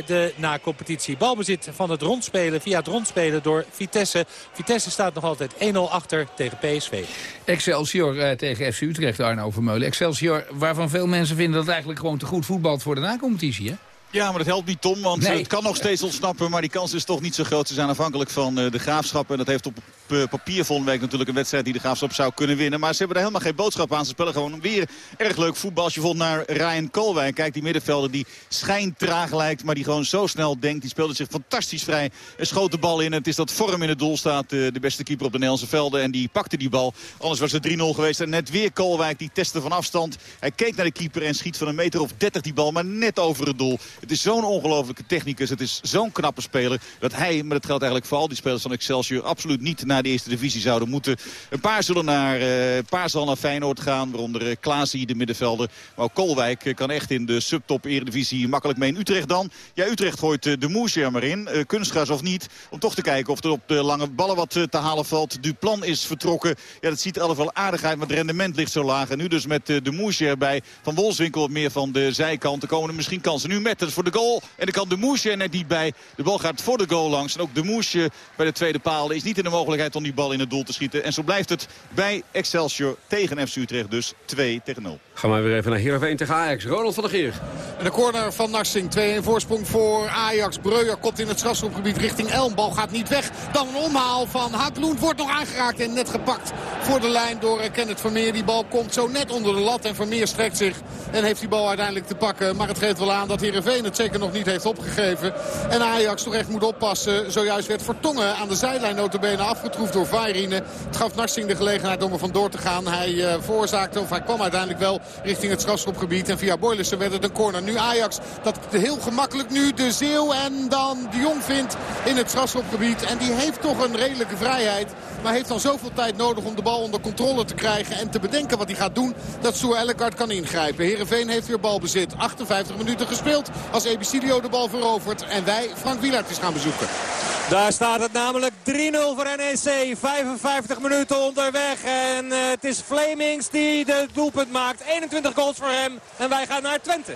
de na-competitie. Balbezit van het rondspelen via het rondspelen door Vitesse. Vitesse staat nog altijd 1-0 achter tegen PSV. Excelsior uh, tegen FC Utrecht, Arno Vermeulen. Excelsior waarvan veel mensen vinden dat het eigenlijk gewoon te goed voetbalt voor de na-competitie, hè? Ja, maar dat helpt niet, Tom. Want nee. het kan nog steeds ontsnappen. Maar die kans is toch niet zo groot. Ze zijn afhankelijk van uh, de Graafschap. En dat heeft op uh, papier volgende week natuurlijk een wedstrijd die de Graafschap zou kunnen winnen. Maar ze hebben er helemaal geen boodschap aan. Ze spelen gewoon weer erg leuk voetbal. Als je bijvoorbeeld naar Ryan Kolwijk kijkt. Die middenvelder die schijntraag lijkt. Maar die gewoon zo snel denkt. Die speelde zich fantastisch vrij. En schoot de bal in. Het is dat vorm in het doel staat. De beste keeper op de Nederlandse velden. En die pakte die bal. Anders was het 3-0 geweest. En net weer Kolwijk die testte van afstand. Hij keek naar de keeper en schiet van een meter of 30 die bal. Maar net over het doel. Het is zo'n ongelofelijke technicus. Het is zo'n knappe speler. Dat hij, maar dat geldt eigenlijk voor al die spelers van Excelsior... absoluut niet naar de eerste divisie zouden moeten. Een paar zullen naar, uh, een paar zal naar Feyenoord gaan. Waaronder uh, Klaasie, de middenvelder. Maar ook Kolwijk uh, kan echt in de subtop eredivisie makkelijk mee. In Utrecht dan. Ja, Utrecht gooit de Moesje er maar in. kunstgras of niet. Om toch te kijken of er op de lange ballen wat te halen valt. Duplan is vertrokken. Ja, dat ziet altijd wel aardig uit. Maar het rendement ligt zo laag. En nu dus met de Moesje erbij. Van Wolfswinkel meer van de zijkant. Er komen er misschien kansen. Nu met de voor de goal. En dan kan de Moesje er net niet bij. De bal gaat voor de goal langs. En ook de Moesje bij de tweede paal is niet in de mogelijkheid om die bal in het doel te schieten. En zo blijft het bij Excelsior tegen FC Utrecht dus 2 tegen 0. Gaan we weer even naar Heerenveen tegen Ajax. Ronald van der Geer. En de corner van Narsing. 2 voorsprong voor Ajax. Breuer komt in het strafschopgebied richting Elm. Bal gaat niet weg. Dan een omhaal van Haakloen. Wordt nog aangeraakt en net gepakt voor de lijn door Kenneth Vermeer. Die bal komt zo net onder de lat. En Vermeer strekt zich en heeft die bal uiteindelijk te pakken. Maar het geeft wel aan dat Heerenveen het zeker nog niet heeft opgegeven. En Ajax toch echt moet oppassen. Zojuist werd Vertongen aan de zijlijn notabene afgetroefd door Vairine. Het gaf Narsing de gelegenheid om er vandoor te gaan. Hij uh, veroorzaakte, of hij kwam uiteindelijk wel richting het strafschopgebied. En via Boylissen werd het een corner. Nu Ajax dat heel gemakkelijk nu de Zeeuw en dan de Jong vindt in het strafschopgebied. En die heeft toch een redelijke vrijheid. Maar heeft dan zoveel tijd nodig om de bal onder controle te krijgen. En te bedenken wat hij gaat doen. Dat Soer Ellegard kan ingrijpen. Heerenveen heeft weer balbezit. 58 minuten gespeeld. Als Ebicilio de bal verovert. En wij Frank Wielaert is gaan bezoeken. Daar staat het namelijk 3-0 voor NEC. 55 minuten onderweg. En uh, het is Flemings die de doelpunt maakt. 21 goals voor hem. En wij gaan naar Twente.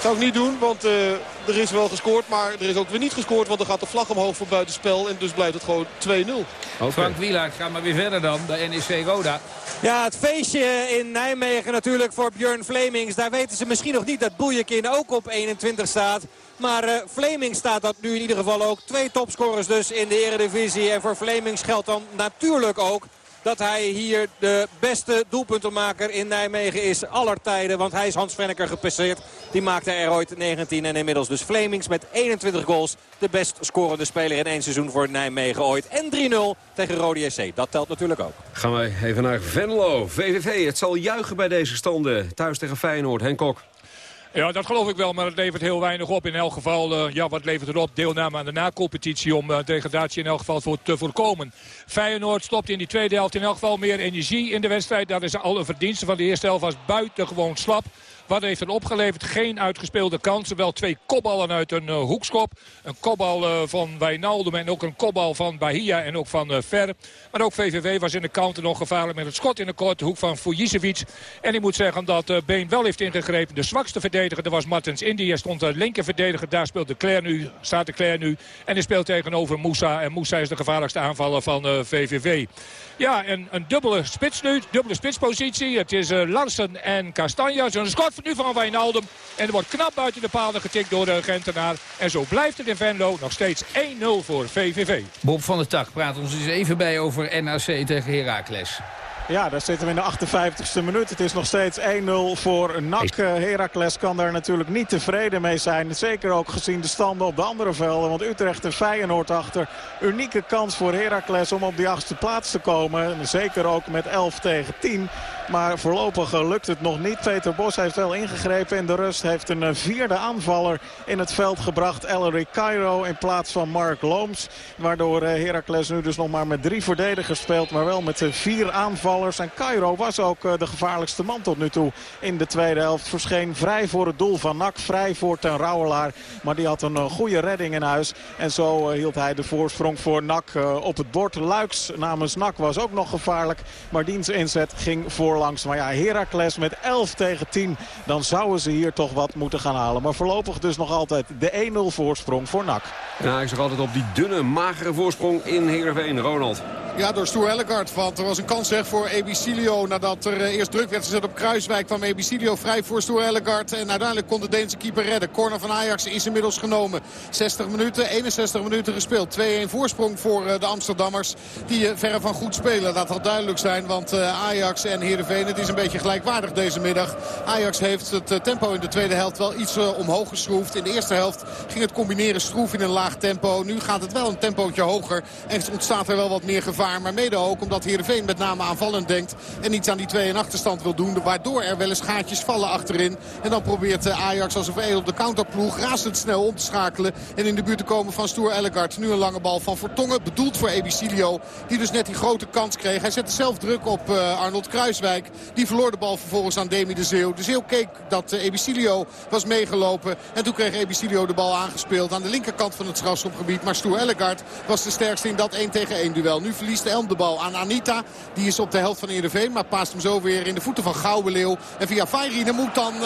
Zou ik niet doen, want uh, er is wel gescoord. Maar er is ook weer niet gescoord, want er gaat de vlag omhoog voor buitenspel. En dus blijft het gewoon 2-0. Okay. Frank Wielaert, ga maar weer verder dan bij NEC Roda. Ja, het feestje in Nijmegen natuurlijk voor Björn Flemings. Daar weten ze misschien nog niet dat Boejekin ook op 21 staat. Maar uh, Fleming staat dat nu in ieder geval ook. Twee topscorers dus in de eredivisie. En voor Flemings geldt dan natuurlijk ook dat hij hier de beste doelpuntenmaker in Nijmegen is aller tijden. Want hij is Hans Venneker gepasseerd. Die maakte er ooit 19 en inmiddels dus Flemings met 21 goals. De best scorende speler in één seizoen voor Nijmegen ooit. En 3-0 tegen Rode SC. Dat telt natuurlijk ook. Gaan wij even naar Venlo. VVV, het zal juichen bij deze standen. Thuis tegen Feyenoord. Henk Kok. Ja, dat geloof ik wel, maar het levert heel weinig op. In elk geval, uh, ja, wat levert het op? Deelname aan de nacompetitie om uh, degradatie in elk geval voor te voorkomen. Feyenoord stopt in die tweede helft in elk geval meer energie in de wedstrijd. Dat is al een verdienste van de eerste helft was buitengewoon slap. Wat heeft het opgeleverd? Geen uitgespeelde kansen. Wel twee kopballen uit een uh, hoekskop. Een kopbal uh, van Wijnaldum en ook een kopbal van Bahia en ook van uh, Ver. Maar ook VVV was in de counter nog gevaarlijk met het schot in de korte hoek van Fujicevic. En ik moet zeggen dat Been wel heeft ingegrepen. De zwakste verdediger dat was Martens Indy. Hij stond de linker verdediger. Daar speelt de Claire nu, staat de Claire nu. En hij speelt tegenover Moussa. En Moussa is de gevaarlijkste aanvaller van VVV. Ja, en een dubbele spits nu. Dubbele spitspositie. Het is Larsen en Castanjas. Een schot nu van Wijnaldum. En er wordt knap buiten de palen getikt door de Gentenaar. En zo blijft het in Venlo nog steeds 1-0 voor VVV. Bob van der Tak praat ons eens even bij over NAC tegen Heracles. Ja, daar zitten we in de 58e minuut. Het is nog steeds 1-0 voor NAC. Heracles kan daar natuurlijk niet tevreden mee zijn. Zeker ook gezien de standen op de andere velden. Want Utrecht en Feyenoord achter. Unieke kans voor Heracles om op die achtste plaats te komen. Zeker ook met 11 tegen 10. Maar voorlopig lukt het nog niet. Peter Bos heeft wel ingegrepen in de rust. Heeft een vierde aanvaller in het veld gebracht. Ellery Cairo in plaats van Mark Looms. Waardoor Heracles nu dus nog maar met drie verdedigers speelt. Maar wel met vier aanvallers. En Cairo was ook de gevaarlijkste man tot nu toe in de tweede helft. Verscheen vrij voor het doel van NAC. Vrij voor ten Rauwelaar. Maar die had een goede redding in huis. En zo hield hij de voorsprong voor NAC op het bord. Luiks namens NAC was ook nog gevaarlijk. Maar diens inzet ging voorlangs. Maar ja, Heracles met 11 tegen 10. Dan zouden ze hier toch wat moeten gaan halen. Maar voorlopig dus nog altijd de 1-0 voorsprong voor NAC. Ja, ik zeg altijd op die dunne, magere voorsprong in Heerenveen. Ronald. Ja, door Stoer Ellegard. Want er was een kans zeg, voor Ebicilio. Nadat er eerst druk werd gezet op Kruiswijk kwam Ebicilio vrij voor Stoer Ellegard. En uiteindelijk kon de Deense keeper redden. Corner van Ajax is inmiddels genomen. 60 minuten, 61 minuten gespeeld. 2-1 voorsprong voor de Amsterdammers. Die verre van goed spelen. Dat zal duidelijk zijn. Want Ajax en Heerenveen, het is een beetje gelijkwaardig deze middag. Ajax heeft het tempo in de tweede helft wel iets omhoog geschroefd. In de eerste helft ging het combineren stroef in een laag tempo. Nu gaat het wel een tempootje hoger. En ontstaat er wel wat meer gevaar. Maar mede ook omdat Heerenveen met name aanvallend denkt. En iets aan die 2 en achterstand wil doen. Waardoor er wel eens gaatjes vallen achterin. En dan probeert Ajax als een op de counterploeg razendsnel om te schakelen. En in de buurt te komen van Stoer Ellegard. Nu een lange bal van Vertongen. Bedoeld voor Ebicilio. Die dus net die grote kans kreeg. Hij zette zelf druk op Arnold Kruiswijk. Die verloor de bal vervolgens aan Demi de Zeeuw. De Zeeuw keek dat Ebicilio was meegelopen. En toen kreeg Ebicilio de bal aangespeeld aan de linkerkant van het strafschopgebied. Maar Stoer Ellegard was de sterkste in dat 1 tegen 1 duel. Nu verliest Elm de bal aan Anita. Die is op de helft van Heerenveen. Maar paast hem zo weer in de voeten van Gouwenleeuw. En via Fairine moet dan uh,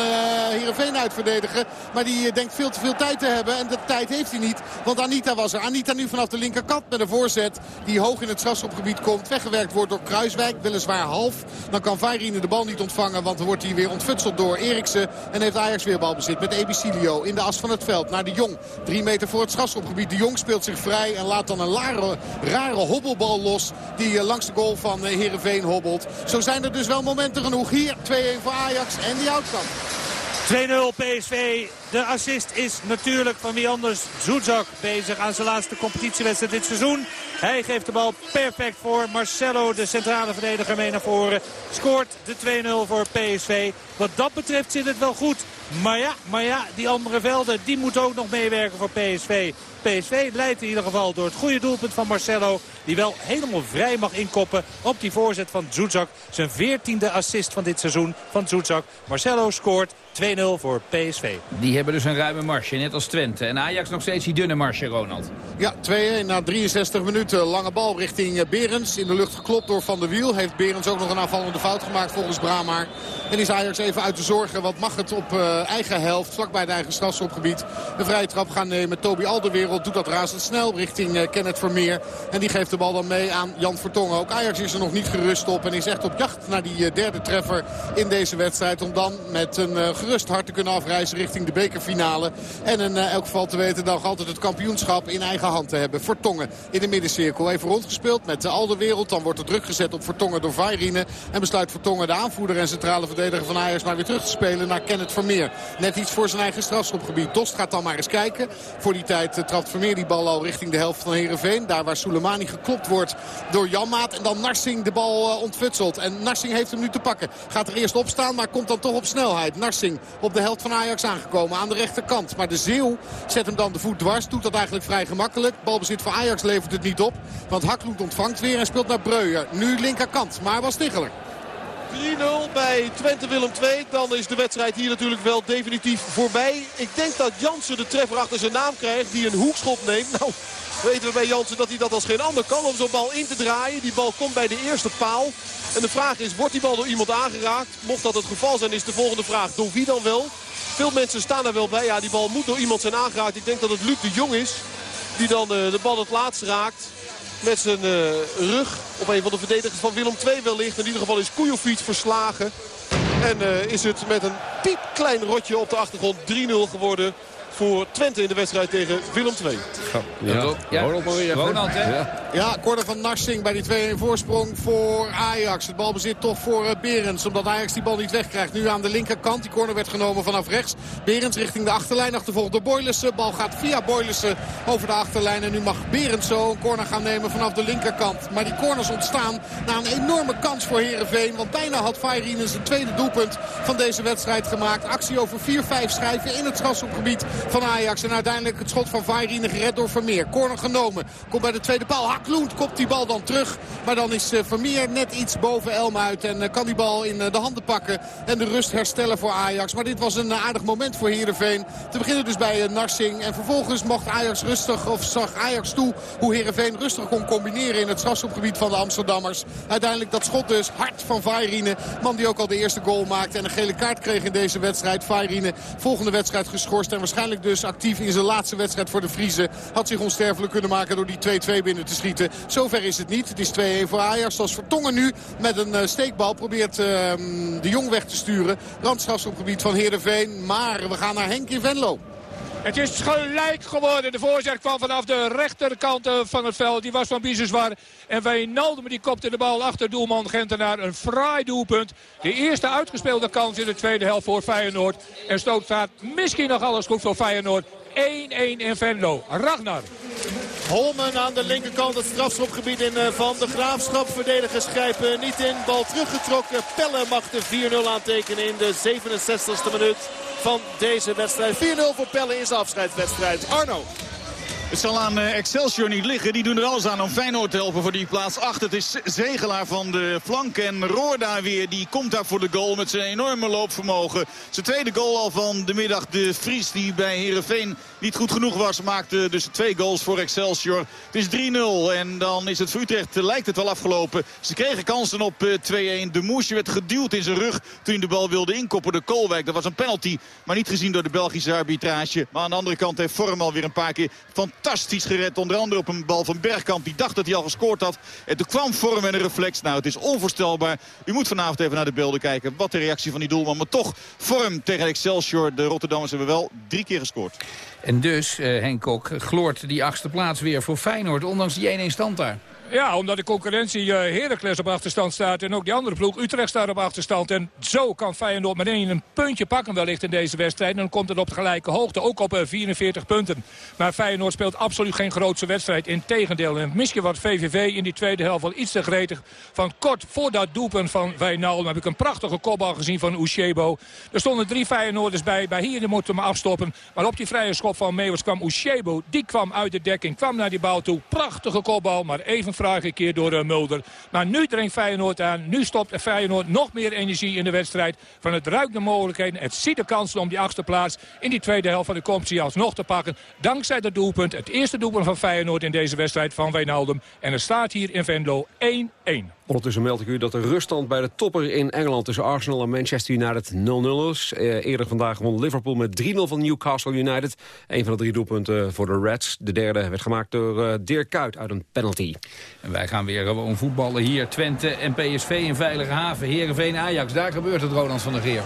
Heerenveen uitverdedigen. Maar die denkt veel te veel tijd te hebben. En de tijd heeft hij niet. Want Anita was er. Anita nu vanaf de linkerkant met een voorzet. Die hoog in het strafschopgebied komt. Weggewerkt wordt door Kruiswijk. Weliswaar half. Dan kan Fairine de bal niet ontvangen. Want dan wordt hij weer ontfutseld door Eriksen. En heeft Ajax weer balbezit met Ebicilio in de as van het veld. Naar de Jong. Drie meter voor het strafschopgebied. De Jong speelt zich vrij en laat dan een rare, hobbelbal los. Die langs de goal van Heerenveen hobbelt. Zo zijn er dus wel momenten genoeg. Hier 2-1 voor Ajax en die outcome. 2-0 PSV. De assist is natuurlijk van wie anders. Zuzak bezig aan zijn laatste competitiewedstrijd dit seizoen. Hij geeft de bal perfect voor. Marcelo, de centrale verdediger, mee naar voren. Scoort de 2-0 voor PSV. Wat dat betreft zit het wel goed. Maar ja, maar ja, die andere velden, die moeten ook nog meewerken voor PSV. PSV leidt in ieder geval door het goede doelpunt van Marcelo. Die wel helemaal vrij mag inkoppen op die voorzet van Zuzak. Zijn veertiende assist van dit seizoen van Zuzak. Marcelo scoort 2-0 voor PSV. Die hebben dus een ruime marge, net als Twente. En Ajax nog steeds die dunne marge, Ronald. Ja, 2-1 na 63 minuten. Lange bal richting Berens. In de lucht geklopt door Van der Wiel. Heeft Berens ook nog een aanvallende fout gemaakt volgens Brahma. En is Ajax even uit de zorgen. Wat mag het op uh, eigen helft, vlakbij het eigen strafschopgebied. Een vrije trap gaan nemen. Toby Doet dat razendsnel richting uh, Kenneth Vermeer. En die geeft de bal dan mee aan Jan Vertongen. Ook Ajax is er nog niet gerust op. En is echt op jacht naar die uh, derde treffer in deze wedstrijd. Om dan met een gerust hart te kunnen afreizen richting de bekerfinale. En in elk geval te weten dan altijd het kampioenschap in eigen hand te hebben. Vertongen in de middencirkel. Even rondgespeeld met de Alderwereld. Dan wordt er druk gezet op Vertongen door Vairine. En besluit Vertongen de aanvoerder en centrale verdediger van Ajax maar weer terug te spelen naar Kenneth Vermeer. Net iets voor zijn eigen strafschopgebied. Dost gaat dan maar eens kijken. Voor die tijd uh, Vermeer die bal al richting de helft van Heerenveen. Daar waar Soleimani geklopt wordt door Janmaat. En dan Narsing de bal uh, ontfutselt. En Narsing heeft hem nu te pakken. Gaat er eerst op staan, maar komt dan toch op snelheid. Narsing op de helft van Ajax aangekomen aan de rechterkant. Maar de Zeeuw zet hem dan de voet dwars. Doet dat eigenlijk vrij gemakkelijk. Balbezit voor Ajax levert het niet op. Want Hakloet ontvangt weer en speelt naar Breuer. Nu linkerkant, maar was Ticheler. 3-0 bij Twente Willem 2. Dan is de wedstrijd hier natuurlijk wel definitief voorbij. Ik denk dat Jansen de treffer achter zijn naam krijgt. Die een hoekschop neemt. Nou, weten we bij Jansen dat hij dat als geen ander kan. Om zo'n bal in te draaien. Die bal komt bij de eerste paal. En de vraag is, wordt die bal door iemand aangeraakt? Mocht dat het geval zijn, is de volgende vraag. Door wie dan wel? Veel mensen staan er wel bij. Ja, die bal moet door iemand zijn aangeraakt. Ik denk dat het Luc de Jong is. Die dan de bal het laatst raakt met zijn uh, rug op een van de verdedigers van Willem II wellicht. In ieder geval is Kujovic verslagen. En uh, is het met een piepklein rotje op de achtergrond 3-0 geworden voor Twente in de wedstrijd tegen Willem II. Ja, ja. Ronald, hè? Ja, ja corner van Narsing bij die 2-1 voorsprong voor Ajax. Het balbezit toch voor uh, Berends, omdat Ajax die bal niet wegkrijgt. Nu aan de linkerkant, die corner werd genomen vanaf rechts. Berends richting de achterlijn, achtervolgd door Boylissen. Bal gaat via Boylissen over de achterlijn. En nu mag Berends zo een corner gaan nemen vanaf de linkerkant. Maar die corners ontstaan na een enorme kans voor Herenveen. Want bijna had Fairine zijn tweede doelpunt van deze wedstrijd gemaakt. Actie over 4-5 schrijven in het strafschopgebied van Ajax. En uiteindelijk het schot van Vairine gered door Vermeer. Corner genomen. Komt bij de tweede paal. Hakloent kopt die bal dan terug. Maar dan is Vermeer net iets boven Elm uit. En kan die bal in de handen pakken. En de rust herstellen voor Ajax. Maar dit was een aardig moment voor Heerenveen. Te beginnen dus bij Narsing. En vervolgens mocht Ajax rustig, of zag Ajax toe hoe Heerenveen rustig kon combineren in het strafschopgebied van de Amsterdammers. Uiteindelijk dat schot dus hard van Vairine. Man die ook al de eerste goal maakte en een gele kaart kreeg in deze wedstrijd. Vairine volgende wedstrijd geschorst en waarschijnlijk dus actief in zijn laatste wedstrijd voor de Friese. Had zich onsterfelijk kunnen maken door die 2-2 binnen te schieten. Zover is het niet. Het is 2-1 voor Ajax. Als Vertongen nu met een steekbal probeert uh, de Jong weg te sturen. Randstrafschopgebied van Heerenveen. Maar we gaan naar Henk in Venlo. Het is gelijk geworden. De voorzet kwam vanaf de rechterkant van het veld. Die was van Biseswar. En Wijnaldum die kopte de bal achter doelman Gentenaar. Een fraai doelpunt. De eerste uitgespeelde kans in de tweede helft voor Feyenoord. En Stoot staat misschien nog alles goed voor Feyenoord. 1-1 in Venlo. Ragnar. Holmen aan de linkerkant het strafschopgebied in van de Graafschap. Verdedigers grijpen niet in. Bal teruggetrokken. Pelle mag de 4-0 aantekenen in de 67e minuut van deze wedstrijd. 4-0 voor Pelle in zijn afscheidswedstrijd. Arno. Het zal aan eh, Excelsior niet liggen. Die doen er alles aan om Feyenoord te helpen voor die plaats 8. Het is Zegelaar van de flank en Roorda weer. Die komt daar voor de goal met zijn enorme loopvermogen. Zijn tweede goal al van de middag. De Vries die bij Herenveen niet goed genoeg was. Maakte dus twee goals voor Excelsior. Het is 3-0 en dan is het voor Utrecht lijkt het wel afgelopen. Ze kregen kansen op 2-1. De Moesje werd geduwd in zijn rug toen hij de bal wilde inkoppen. De Koolwijk, dat was een penalty. Maar niet gezien door de Belgische arbitrage. Maar aan de andere kant heeft Vorm alweer een paar keer fantastisch gered. Onder andere op een bal van Bergkamp. Die dacht dat hij al gescoord had. En toen kwam Vorm en een reflex. Nou, het is onvoorstelbaar. U moet vanavond even naar de beelden kijken. Wat de reactie van die doelman. Maar toch, Vorm tegen Excelsior. De Rotterdammers hebben wel drie keer gescoord. En dus, uh, Henk Kok, gloort die achtste plaats weer voor Feyenoord. Ondanks die 1-1 stand daar. Ja, omdat de concurrentie uh, Heracles op achterstand staat. En ook die andere ploeg, Utrecht, staat op achterstand. En zo kan Feyenoord meteen een puntje pakken wellicht in deze wedstrijd. En dan komt het op de gelijke hoogte, ook op uh, 44 punten. Maar Feyenoord speelt absoluut geen grootste wedstrijd. Integendeel. En misschien wat VVV in die tweede helft wel iets te gretig. Van kort voor dat doelpunt van Wijnaldum heb ik een prachtige kopbal gezien van Ushebo. Er stonden drie Feyenoorders bij. Bij hier moeten we afstoppen. Maar op die vrije schop van Meeuwers kwam Ushebo. Die kwam uit de dekking, kwam naar die bal toe. Prachtige kopbal, maar even vraag een keer door uh, Mulder. Maar nu dringt Feyenoord aan. Nu stopt Feyenoord nog meer energie in de wedstrijd. Van het ruikt de mogelijkheden. Het ziet de kansen om die achtste plaats in die tweede helft van de competitie alsnog te pakken. Dankzij dat doelpunt. Het eerste doelpunt van Feyenoord in deze wedstrijd van Wijnaldum. En er staat hier in Venlo 1-1. Ondertussen meld ik u dat de ruststand bij de topper in Engeland... tussen Arsenal en Manchester United 0-0 is. Eh, eerder vandaag won Liverpool met 3-0 van Newcastle United. Een van de drie doelpunten voor de Reds. De derde werd gemaakt door uh, Dirk Kuyt uit een penalty. En wij gaan weer gewoon voetballen hier. Twente en PSV in Veilige Haven. Heerenveen Ajax, daar gebeurt het Ronald van der Geer.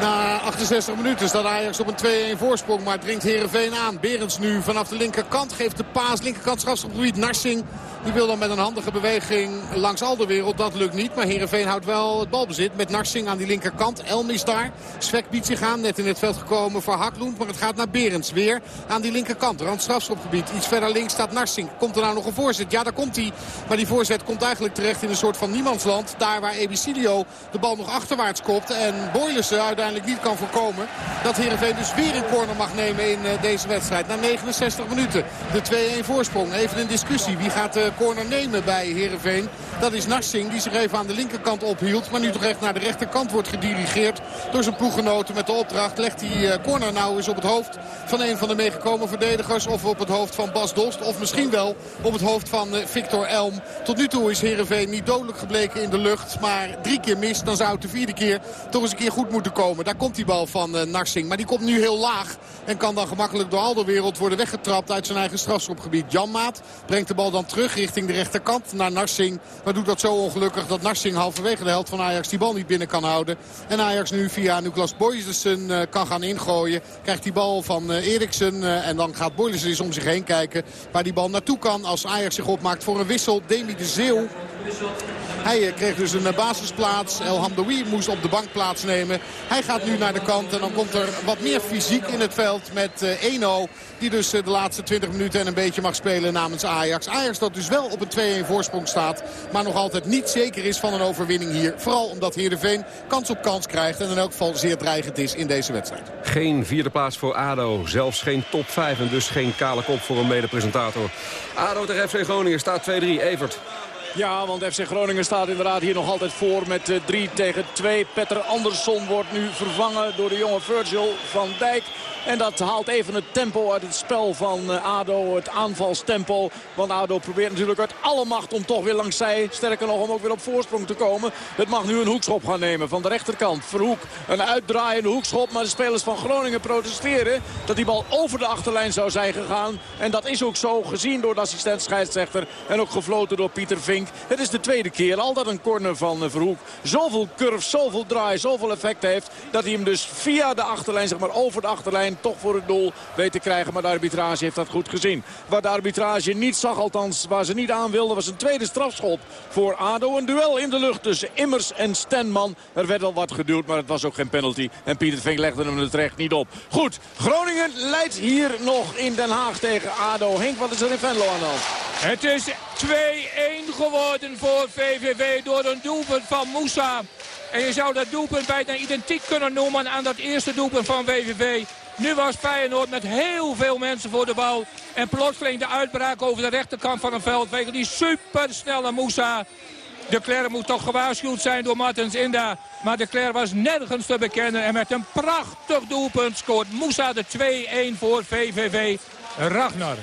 Na 68 minuten staat Ajax op een 2-1 voorsprong. Maar dringt Heerenveen aan. Berends nu vanaf de linkerkant geeft de paas. Linkerkant strafschopgebied. Narsing die wil dan met een handige beweging langs al de wereld. Dat lukt niet. Maar Heerenveen houdt wel het balbezit. Met Narsing aan die linkerkant. Elm is daar. Svek biedt zich aan. Net in het veld gekomen voor Haklund. Maar het gaat naar Berends. Weer aan die linkerkant. Rand strafschopgebied. Iets verder links staat Narsing. Komt er nou nog een voorzet? Ja, daar komt hij. Maar die voorzet komt eigenlijk terecht in een soort van niemandsland. Daar waar Ebicilio de bal nog achterwaarts kopt. En Boylissen uiteindelijk niet kan voorkomen. Dat Heerenveen dus weer een corner mag nemen in deze wedstrijd. Na 69 minuten. De 2-1 voorsprong. Even een discussie. Wie gaat de corner nemen bij Heerenveen? Dat is Narsing die zich even aan de linkerkant ophield. Maar nu toch echt naar de rechterkant wordt gedirigeerd door zijn ploeggenoten met de opdracht. Legt die corner nou eens op het hoofd van een van de meegekomen verdedigers. Of op het hoofd van Bas Dost. Of misschien wel op het hoofd van Victor Elm. Tot nu toe is Heerenveen niet dodelijk gebleken in de lucht. Maar drie keer mis. Dan zou het de vierde keer toch eens een keer goed moeten komen. Daar komt die bal van Narsing. Maar die komt nu heel laag. En kan dan gemakkelijk door al de wereld worden weggetrapt uit zijn eigen strafschopgebied. Janmaat brengt de bal dan terug richting de rechterkant naar Narsing. Maar doet dat zo ongelukkig dat Narsing halverwege de helft van Ajax die bal niet binnen kan houden. En Ajax nu via Niklas Boylissen uh, kan gaan ingooien. Krijgt die bal van uh, Eriksen uh, en dan gaat Boylissen eens om zich heen kijken waar die bal naartoe kan. Als Ajax zich opmaakt voor een wissel. Demi de Zeeuw hij kreeg dus een basisplaats. El Hamdoui moest op de bank plaatsnemen. Hij gaat nu naar de kant en dan komt er wat meer fysiek in het veld met Eno. Die dus de laatste 20 minuten en een beetje mag spelen namens Ajax. Ajax dat dus wel op een 2-1 voorsprong staat. Maar nog altijd niet zeker is van een overwinning hier. Vooral omdat Heerenveen kans op kans krijgt. En in elk geval zeer dreigend is in deze wedstrijd. Geen vierde plaats voor ADO. Zelfs geen top 5 en dus geen kale kop voor een mede-presentator. ADO tegen FC Groningen staat 2-3. Evert. Ja, want FC Groningen staat inderdaad hier nog altijd voor met 3 tegen 2. Petter Andersson wordt nu vervangen door de jonge Virgil van Dijk. En dat haalt even het tempo uit het spel van ADO, het aanvalstempo. Want ADO probeert natuurlijk uit alle macht om toch weer langs zij, sterker nog om ook weer op voorsprong te komen. Het mag nu een hoekschop gaan nemen van de rechterkant. Verhoek, een uitdraaiende hoekschop, maar de spelers van Groningen protesteren dat die bal over de achterlijn zou zijn gegaan. En dat is ook zo gezien door de assistent scheidsrechter en ook gefloten door Pieter Vink. Het is de tweede keer al dat een corner van Verhoek zoveel curve, zoveel draai, zoveel effect heeft. Dat hij hem dus via de achterlijn, zeg maar over de achterlijn toch voor het doel weet te krijgen. Maar de arbitrage heeft dat goed gezien. Waar de arbitrage niet zag, althans waar ze niet aan wilden, was een tweede strafschop voor ADO. Een duel in de lucht tussen Immers en Stenman. Er werd al wat geduwd, maar het was ook geen penalty. En Pieter Vink legde hem er terecht niet op. Goed, Groningen leidt hier nog in Den Haag tegen ADO. Henk, wat is er in Venlo aan de hand? Het is 2-1 geworden voor VVV door een doelpunt van Moussa. En je zou dat doelpunt bijna identiek kunnen noemen aan dat eerste doelpunt van VVV. Nu was Feyenoord met heel veel mensen voor de bal. En plotseling de uitbraak over de rechterkant van het veld. Wegen die supersnelle Moussa. De Cler moet toch gewaarschuwd zijn door Martens Inda. Maar de Cler was nergens te bekennen. En met een prachtig doelpunt scoort Moussa de 2-1 voor VVV. Ragnar.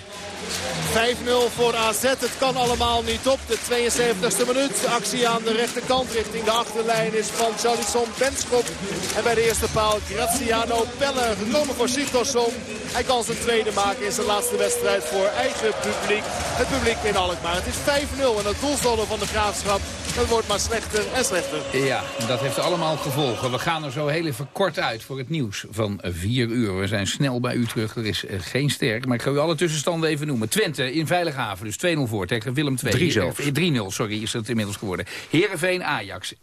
5-0 voor AZ. Het kan allemaal niet op. De 72e minuut. Actie aan de rechterkant richting de achterlijn is van Jalisson Benschop. En bij de eerste paal Graziano Pelle gekomen voor Sigtorsson. Hij kan zijn tweede maken in zijn laatste wedstrijd voor eigen publiek. Het publiek in Alkmaar. Het is 5-0 en het doelsaldo van de Graafschap dat wordt maar slechter en slechter. Ja, dat heeft allemaal gevolgen. We gaan er zo heel even kort uit voor het nieuws van 4 uur. We zijn snel bij u terug. Er is eh, geen sterk, maar ik ga u alle tussenstanden even noemen. Twente in Veilighaven, dus 2-0 voor tegen Willem II. 3-0, sorry, is het inmiddels geworden. Heerenveen Ajax, 1-2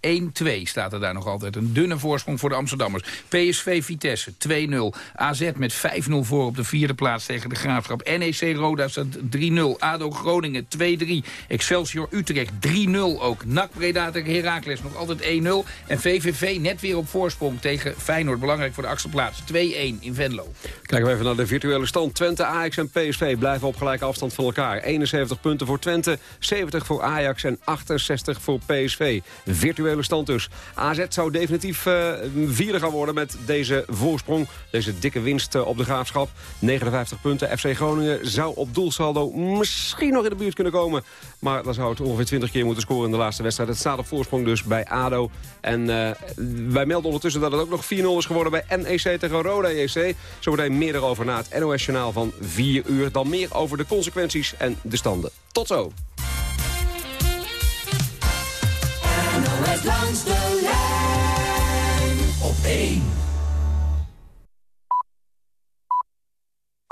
staat er daar nog altijd. Een dunne voorsprong voor de Amsterdammers. PSV Vitesse, 2-0. AZ met 5-0 voor op de vierde plaats tegen de Graafschap. NEC Roda staat 3-0. ADO Groningen 2-3. Excelsior Utrecht 3-0 ook. NAC Breda tegen Heracles nog altijd 1-0. En VVV net weer op voorsprong tegen Feyenoord. Belangrijk voor de achterplaats. 2-1 in Venlo. Kijken we even naar de virtuele stand. Twente, Ajax en PSV blijven op gelijke afstand van elkaar. 71 punten voor Twente, 70 voor Ajax en 68 voor PSV. Virtuele stand dus. AZ zou definitief uh, vierde gaan worden met deze voorsprong. Deze dikke winst uh, op de Graafschap. 59 punten. FC Groningen zou op doelsaldo misschien nog in de buurt kunnen komen. Maar dan zou het ongeveer 20 keer moeten scoren in de laatste wedstrijd. Het staat op voorsprong dus bij ADO. En uh, wij melden ondertussen dat het ook nog 4-0 is geworden bij NEC tegen Roda JC. Zometeen meer erover na het NOS-journaal van 4 uur. Dan meer over de consequenties en de standen. Tot zo. NOS langs de lijn op 1.